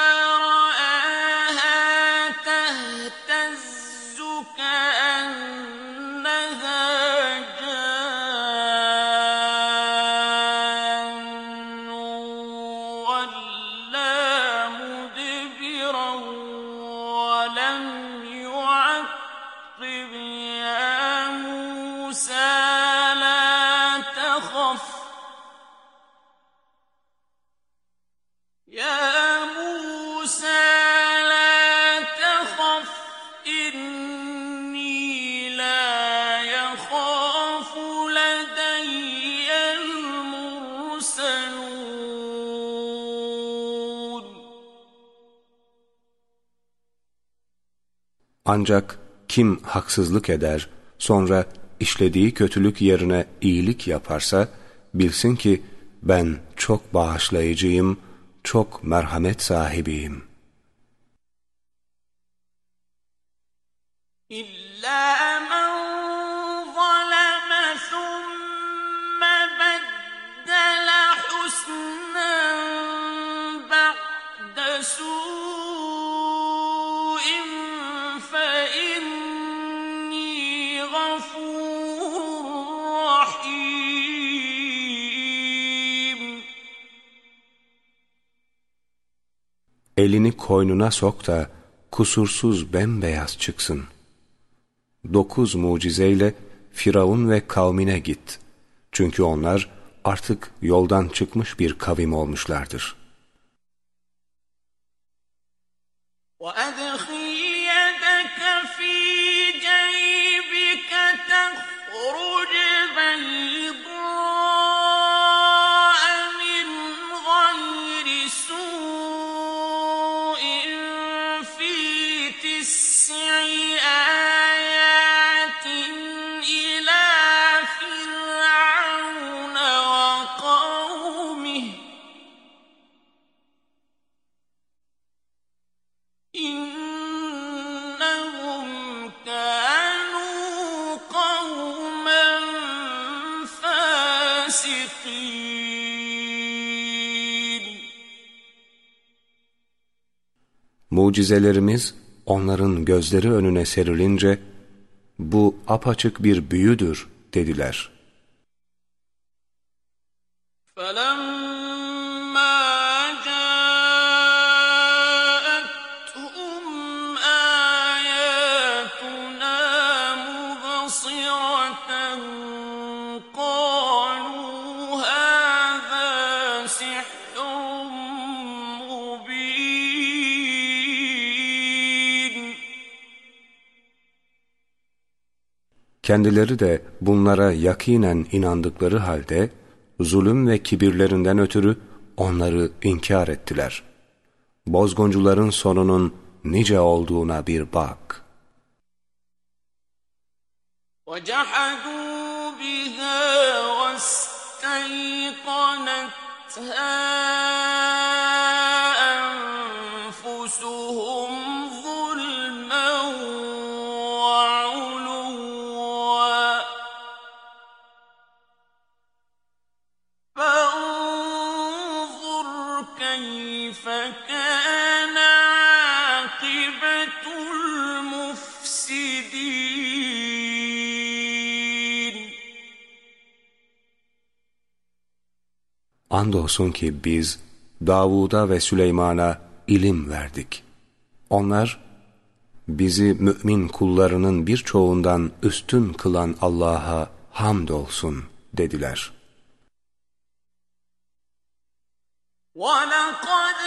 Ancak kim haksızlık eder, sonra işlediği kötülük yerine iyilik yaparsa, bilsin ki ben çok bağışlayıcıyım, çok merhamet sahibiyim. İlla men zaleme Elini koynuna sok da kusursuz bembeyaz çıksın. Dokuz mucizeyle Firavun ve kavmine git. Çünkü onlar artık yoldan çıkmış bir kavim olmuşlardır. وأدخل Mucizelerimiz onların gözleri önüne serilince, bu apaçık bir büyüdür dediler. فلما Kendileri de bunlara yakinen inandıkları halde zulüm ve kibirlerinden ötürü onları inkar ettiler. Bozguncuların sonunun nice olduğuna bir bak. وَجَحَدُوا بِهَا وَاسْتَيْقَنَتْهَا Andolsun ki biz Davud'a ve Süleyman'a ilim verdik. Onlar bizi mümin kullarının birçoğundan üstün kılan Allah'a hamdolsun dediler. وَلَقَدْ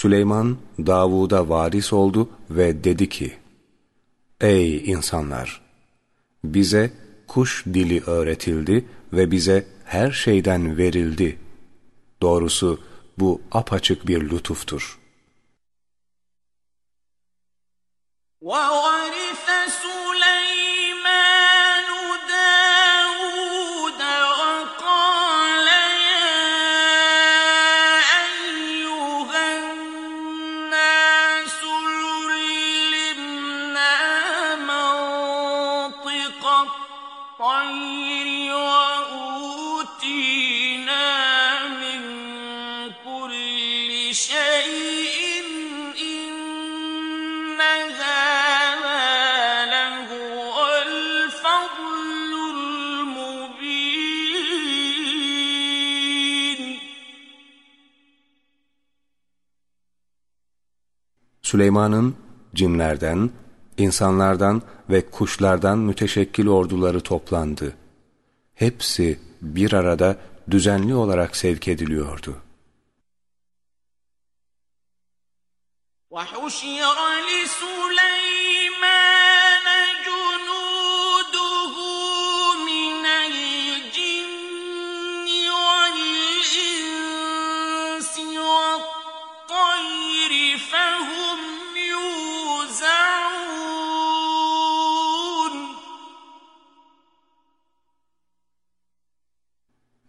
Süleyman Davud'a varis oldu ve dedi ki, Ey insanlar! Bize kuş dili öğretildi ve bize her şeyden verildi. Doğrusu bu apaçık bir lütuftur. وَوَرِثَ سُلَيْمَانُ Süleyman'ın cinlerden, insanlardan ve kuşlardan müteşekkil orduları toplandı. Hepsi bir arada düzenli olarak sevk ediliyordu. وَحُشِرَ لِسُلَيْمَانَ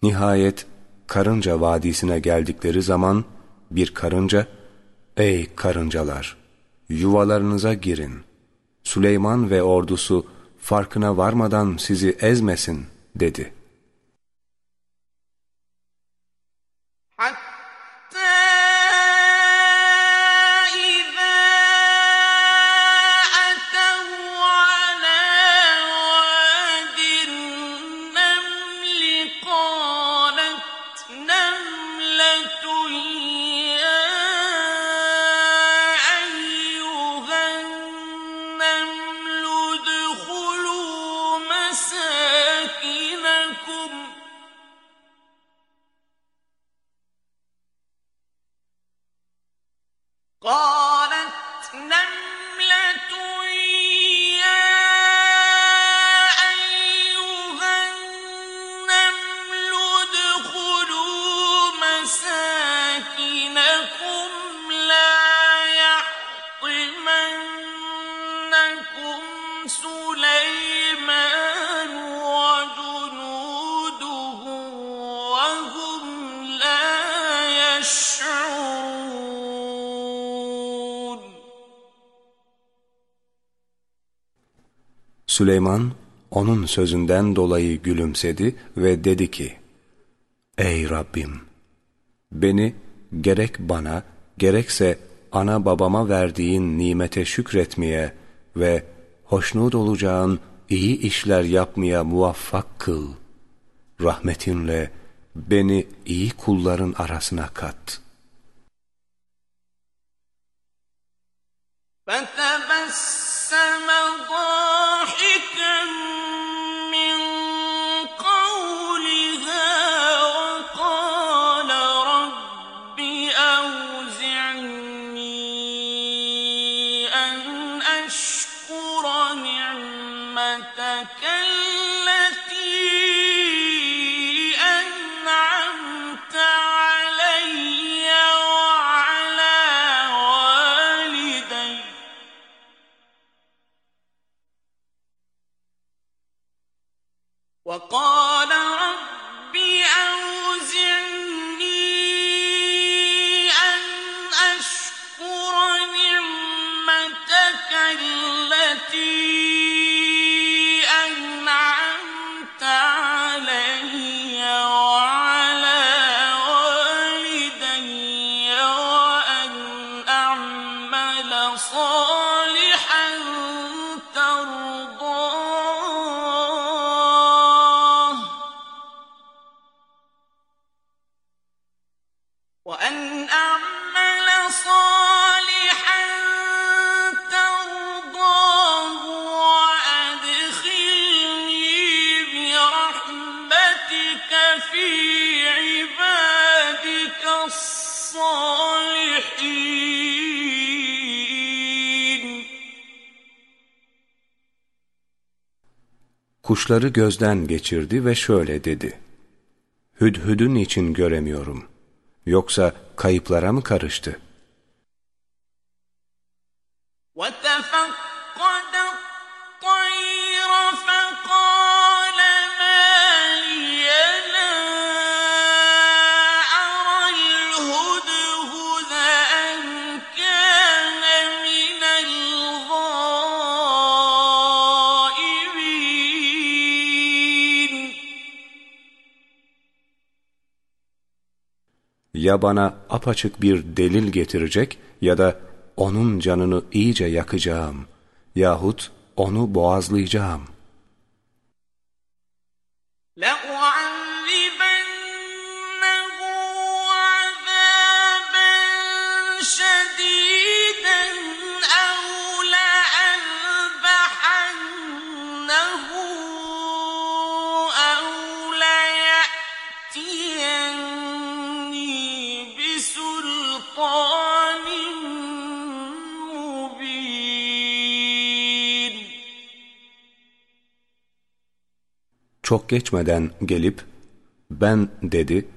Nihayet Karınca Vadisi'ne geldikleri zaman bir karınca, ''Ey karıncalar, yuvalarınıza girin. Süleyman ve ordusu farkına varmadan sizi ezmesin.'' dedi. Süleyman onun sözünden dolayı gülümsedi ve dedi ki, ''Ey Rabbim! Beni gerek bana gerekse ana babama verdiğin nimete şükretmeye ve hoşnut olacağın iyi işler yapmaya muvaffak kıl. Rahmetinle beni iyi kulların arasına kat. فتبسم ضاحكا Kuşları gözden geçirdi ve şöyle dedi. Hüdhüdün için göremiyorum. Yoksa kayıplara mı karıştı? Ya bana apaçık bir delil getirecek ya da onun canını iyice yakacağım yahut onu boğazlayacağım. Çok geçmeden gelip ben dedi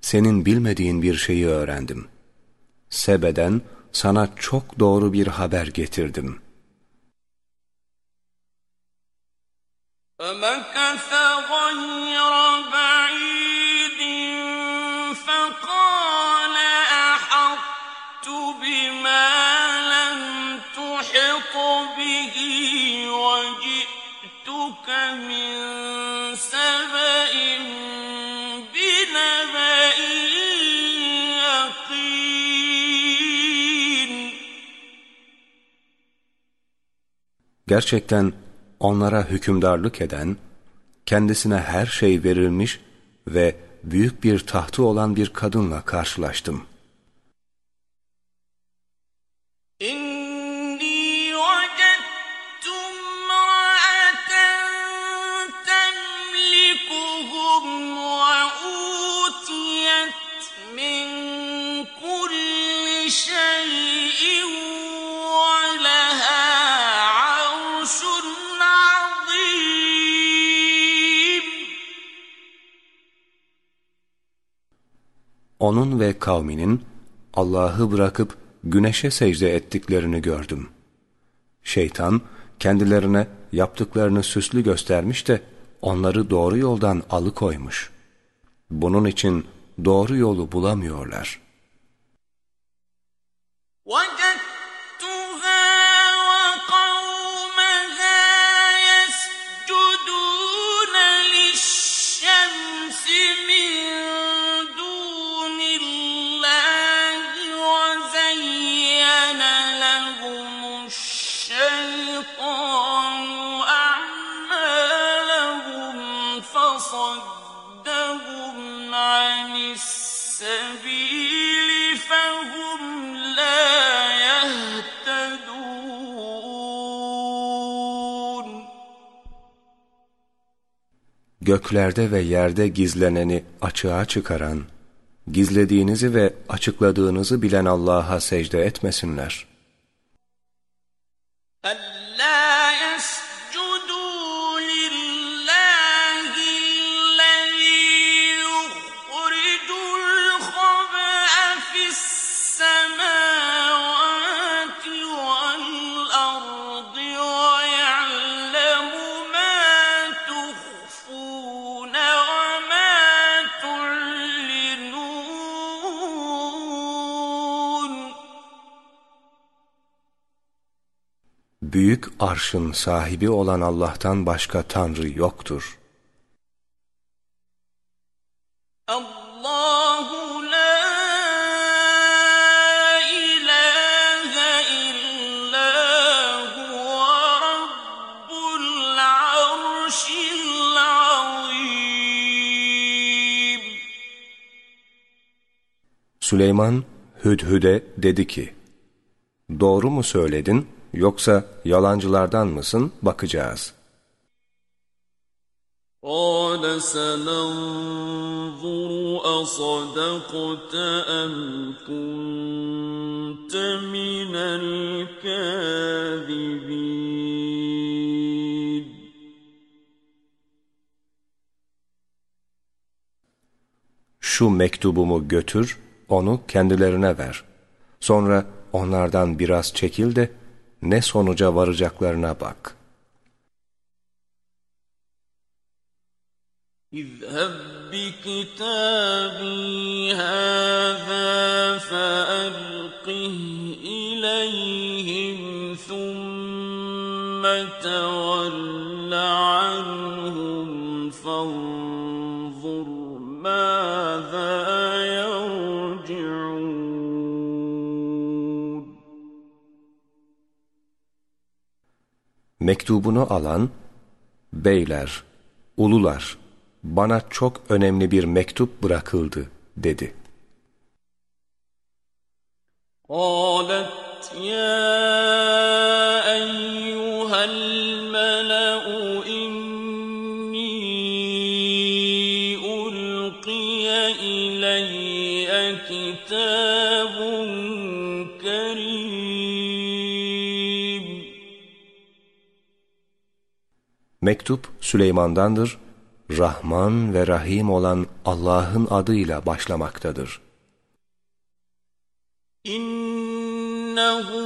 senin bilmediğin bir şeyi öğrendim. Sebe'den sana çok doğru bir haber getirdim. Gerçekten onlara hükümdarlık eden, kendisine her şey verilmiş ve büyük bir tahtı olan bir kadınla karşılaştım. Ve kavminin Allah'ı bırakıp güneşe secde ettiklerini gördüm. Şeytan kendilerine yaptıklarını süslü göstermiş de onları doğru yoldan alıkoymuş. Bunun için doğru yolu bulamıyorlar. One göklerde ve yerde gizleneni açığa çıkaran, gizlediğinizi ve açıkladığınızı bilen Allah'a secde etmesinler. Allah büyük arşın sahibi olan Allah'tan başka Tanrı yoktur. Allahu la ilahe. Süleyman Hüdhüd'e dedi ki, Doğru mu söyledin? yoksa yalancılardan mısın bakacağız. قال سننظر أصدقت أم كنت من الكاذبين Şu mektubumu götür, onu kendilerine ver. Sonra onlardan biraz çekil de ne sonuca varacaklarına bak. اذهب بكتابي هذا فألقه إليهم ثم تول عنهم فانظر Mektubunu alan, beyler, ulular, bana çok önemli bir mektup bırakıldı, dedi. قالت يا Mektup Süleyman'dandır. Rahman ve Rahim olan Allah'ın adıyla başlamaktadır. İnnehu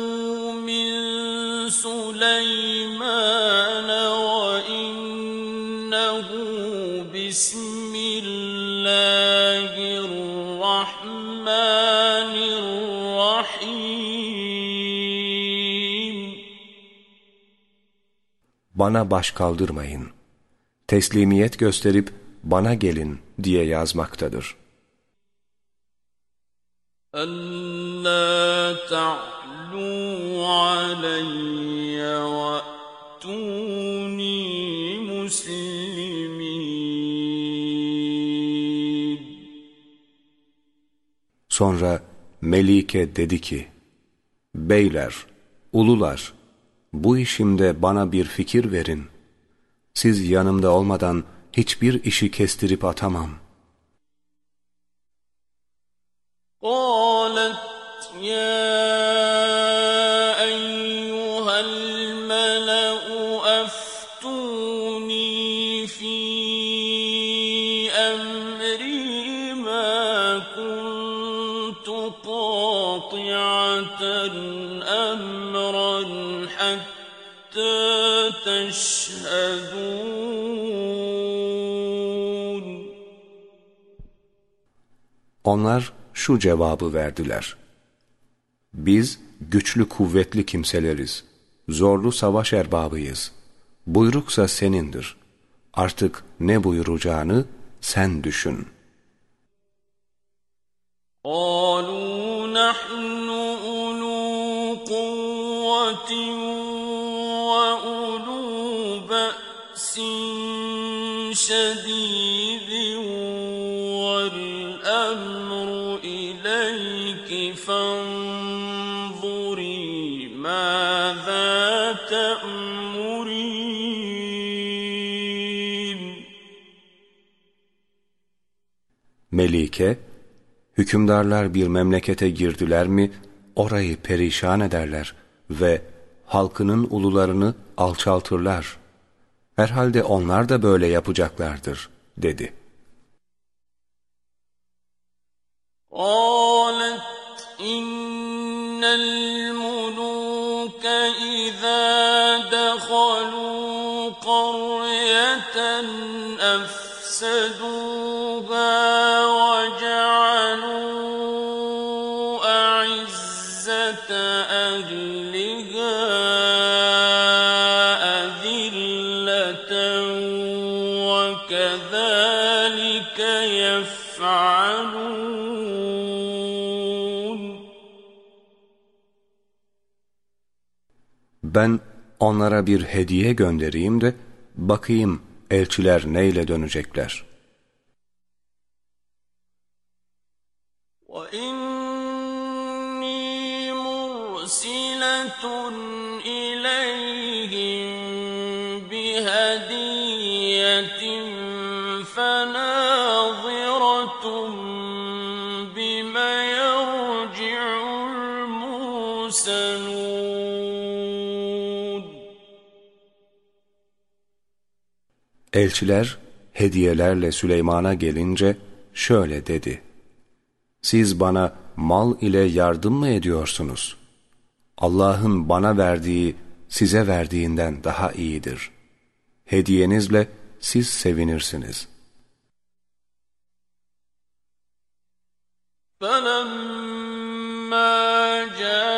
min Süleyman ve innehu bismillah Bana baş kaldırmayın. Teslimiyet gösterip bana gelin diye yazmaktadır. ألا تعلوا علي وأتوني مسلمين Sonra Melike dedi ki, Beyler, ulular, bu işimde bana bir fikir verin. Siz yanımda olmadan hiçbir işi kestirip atamam. قالت يا تشهدون Onlar şu cevabı verdiler. Biz güçlü kuvvetli kimseleriz. Zorlu savaş erbabıyız. Buyruksa senindir. Artık ne buyuracağını sen düşün. قالوا نحن أولو قوة بأس شديد والأمر إليك فانظري ماذا تأمرين Melike, hükümdarlar bir memlekete girdiler mi, orayı perişan ederler ve halkının ulularını alçaltırlar. Herhalde onlar da böyle yapacaklardır, dedi. قالت إن الملوك إذا دخلوا قرية أفسدوها Ben onlara bir hediye göndereyim de bakayım elçiler neyle dönecekler. وإني مرسلة Elçiler hediyelerle Süleyman'a gelince şöyle dedi. Siz bana mal ile yardım mı ediyorsunuz? Allah'ın bana verdiği size verdiğinden daha iyidir. Hediyenizle siz sevinirsiniz. فلما جاء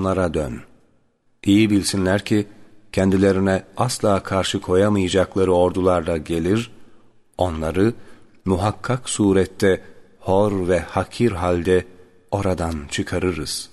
Onlara dön. İyi bilsinler ki kendilerine asla karşı koyamayacakları ordularla gelir, onları muhakkak surette hor ve hakir halde oradan çıkarırız.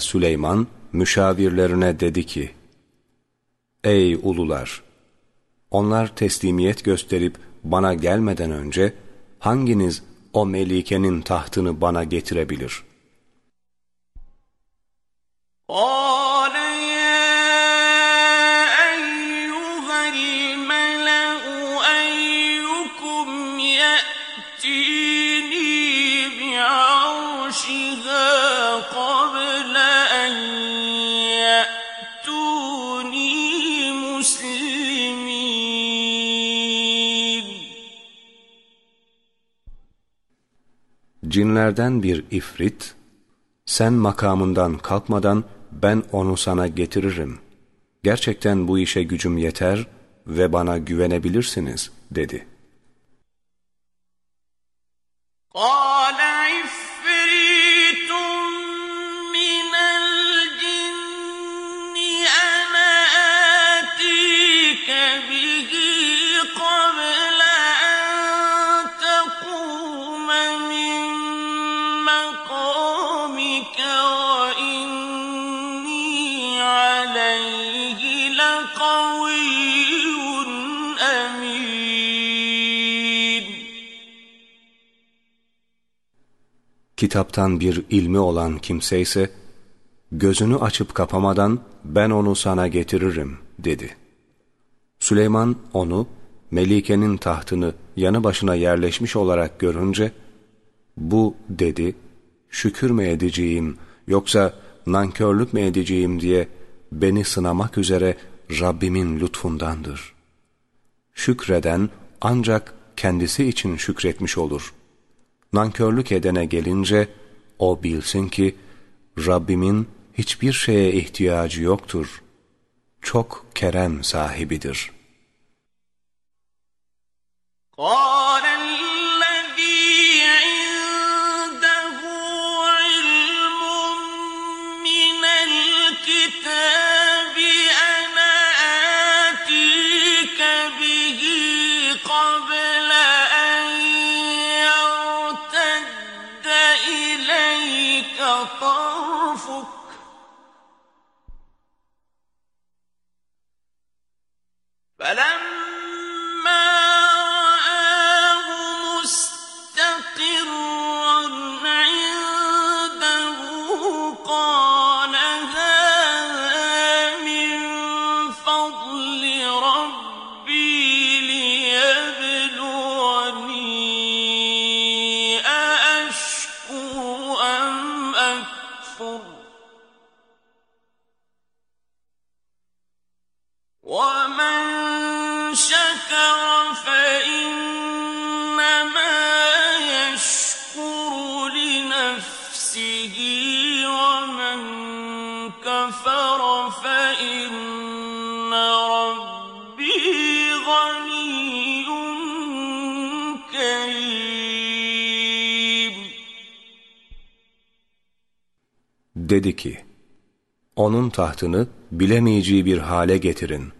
Süleyman müşavirlerine dedi ki, Ey ulular! Onlar teslimiyet gösterip bana gelmeden önce hanginiz o melikenin tahtını bana getirebilir? Cinlerden bir ifrit, sen makamından kalkmadan ben onu sana getiririm. Gerçekten bu işe gücüm yeter ve bana güvenebilirsiniz, dedi. Kitaptan bir ilmi olan kimse ise, gözünü açıp kapamadan ben onu sana getiririm dedi. Süleyman onu, Melike'nin tahtını yanı başına yerleşmiş olarak görünce, bu dedi, şükür mü edeceğim yoksa nankörlük mü edeceğim diye beni sınamak üzere Rabbimin lütfundandır. Şükreden ancak kendisi için şükretmiş olur. Nankörlük edene gelince o bilsin ki Rabbimin hiçbir şeye ihtiyacı yoktur. Çok kerem sahibidir. قال فلما Dedi ki, onun tahtını bilemeyeceği bir hale getirin.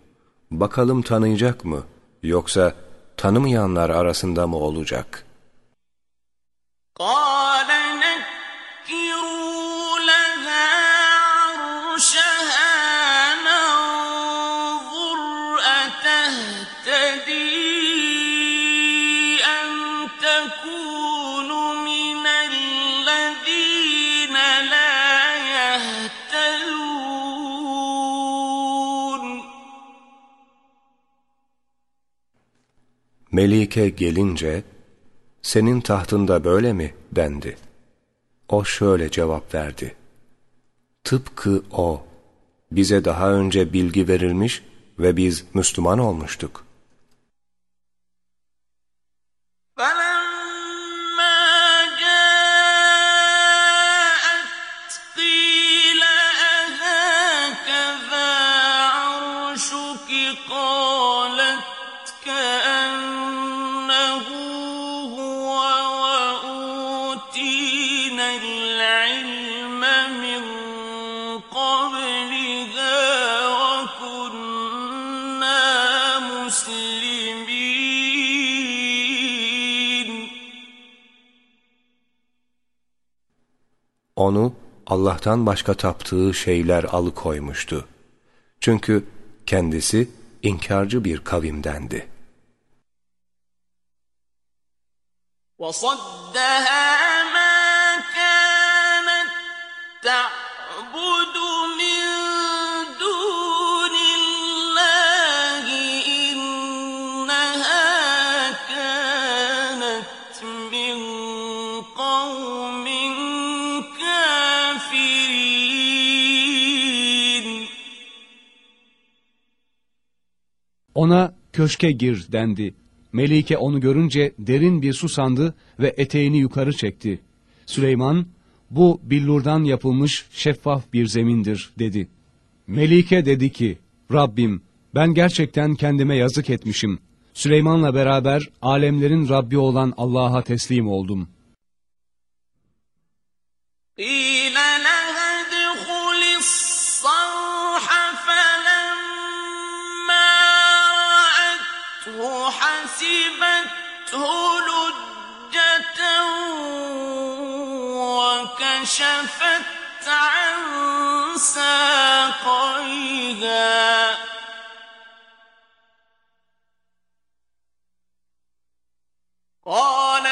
Bakalım tanıyacak mı, yoksa tanımayanlar arasında mı olacak? قال Melike gelince, senin tahtında böyle mi dendi. O şöyle cevap verdi. Tıpkı o, bize daha önce bilgi verilmiş ve biz Müslüman olmuştuk. Onu Allah'tan başka taptığı şeyler alıkoymuştu. Çünkü kendisi inkarcı bir kavimdendi. وصدها ما كانت تعبد Ona köşke gir dendi. Melike onu görünce derin bir susandı ve eteğini yukarı çekti. Süleyman, bu billurdan yapılmış şeffaf bir zemindir dedi. Melike dedi ki, Rabbim ben gerçekten kendime yazık etmişim. Süleyman'la beraber alemlerin Rabbi olan Allah'a teslim oldum. İyi. حسبته لجة وكشفت عن ساقيها. قال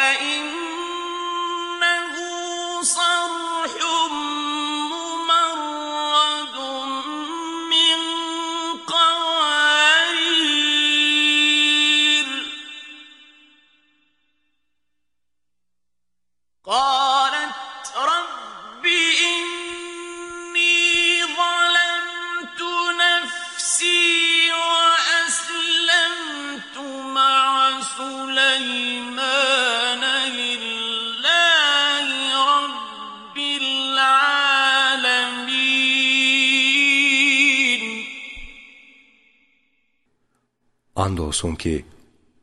Andolsun ki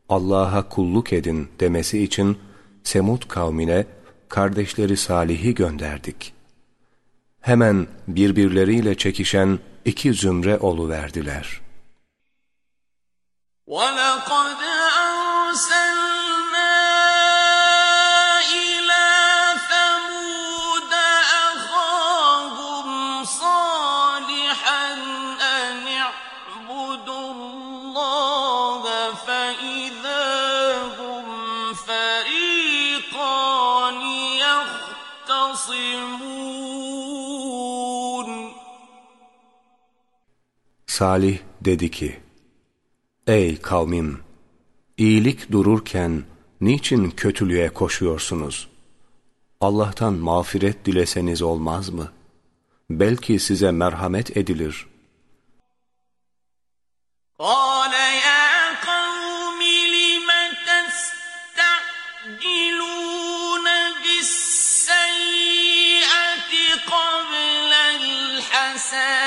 Allah'a kulluk edin demesi için Semud kavmine kardeşleri Salih'i gönderdik. Hemen birbirleriyle çekişen iki zümre oluverdiler. وَلَقَدْ أَرْسَلْنَا Salih dedi ki, Ey kavmim! iyilik dururken niçin kötülüğe koşuyorsunuz? Allah'tan mağfiret dileseniz olmaz mı? Belki size merhamet edilir. قال يا قوم لم تستعجلون بالسيئة قبل الحسنة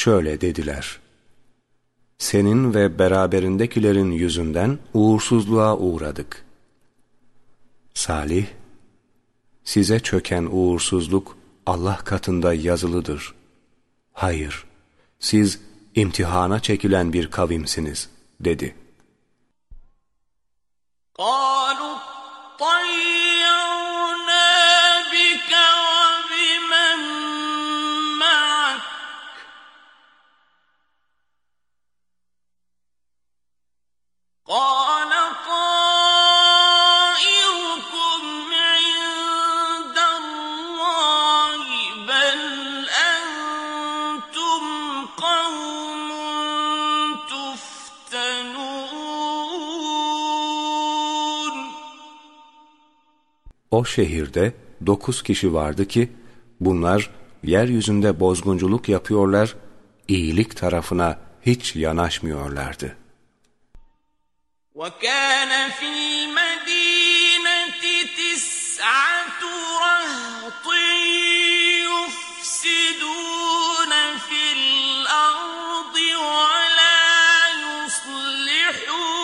Şöyle dediler. Senin ve beraberindekilerin yüzünden uğursuzluğa uğradık. Salih, size çöken uğursuzluk Allah katında yazılıdır. Hayır, siz imtihana çekilen bir kavimsiniz, dedi. قالوا O şehirde dokuz kişi vardı ki, bunlar yeryüzünde bozgunculuk yapıyorlar, iyilik tarafına hiç yanaşmıyorlardı. وكان في المدينة تسعة رهط يفسدون في الأرض ولا يصلحون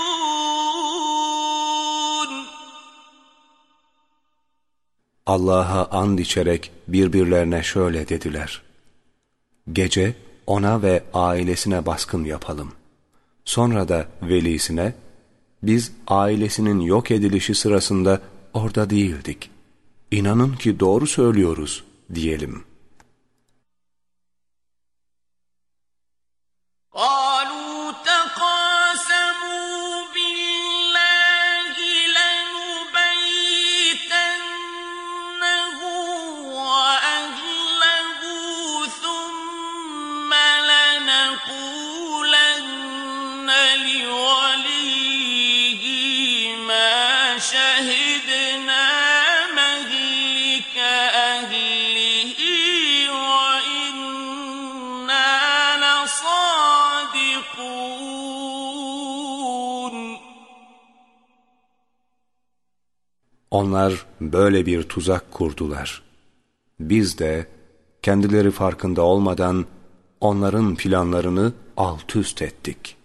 Allah'a and içerek birbirlerine şöyle dediler. Gece ona ve ailesine baskın yapalım. Sonra da velisine, biz ailesinin yok edilişi sırasında orada değildik. İnanın ki doğru söylüyoruz diyelim. Aa! Onlar böyle bir tuzak kurdular. Biz de kendileri farkında olmadan onların planlarını alt üst ettik.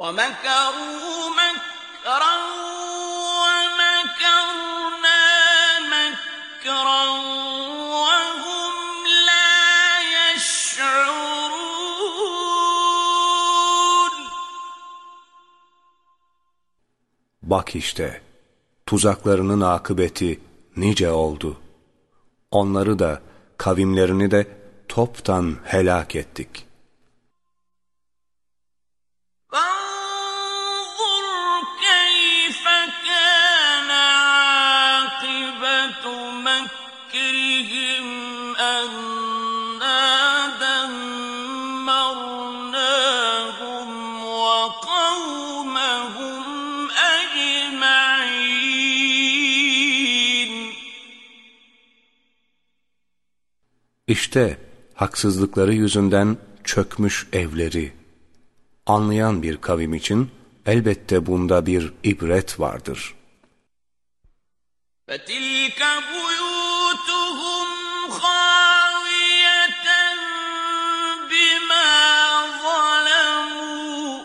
ومكروا مكرا ومكرنا مكرا Bak işte, tuzaklarının akıbeti nice oldu. Onları da, kavimlerini de toptan helak ettik. İşte haksızlıkları yüzünden çökmüş evleri. Anlayan bir kavim için elbette bunda bir ibret vardır. فتلك بيوتهم خاوية بما ظلموا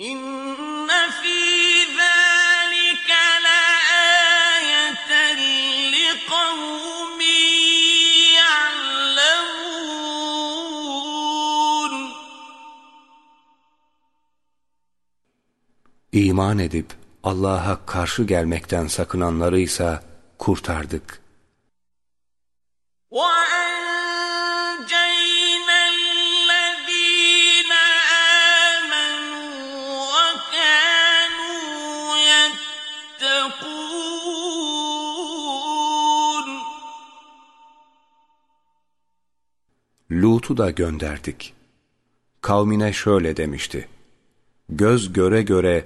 إن İman edip Allah'a karşı gelmekten sakınanları ise kurtardık. Lut'u da gönderdik. Kavmine şöyle demişti. Göz göre göre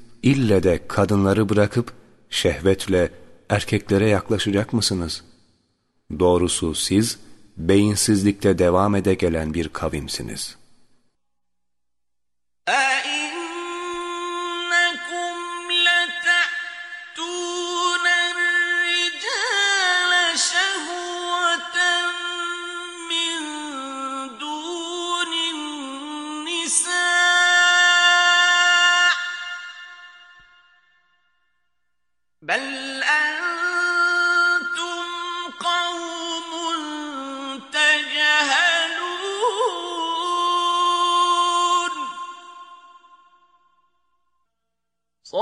ille de kadınları bırakıp şehvetle erkeklere yaklaşacak mısınız? Doğrusu siz beyinsizlikte devam ede gelen bir kavimsiniz. Ee,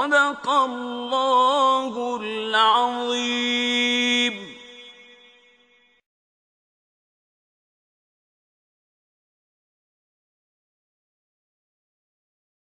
صدق الله العظيم.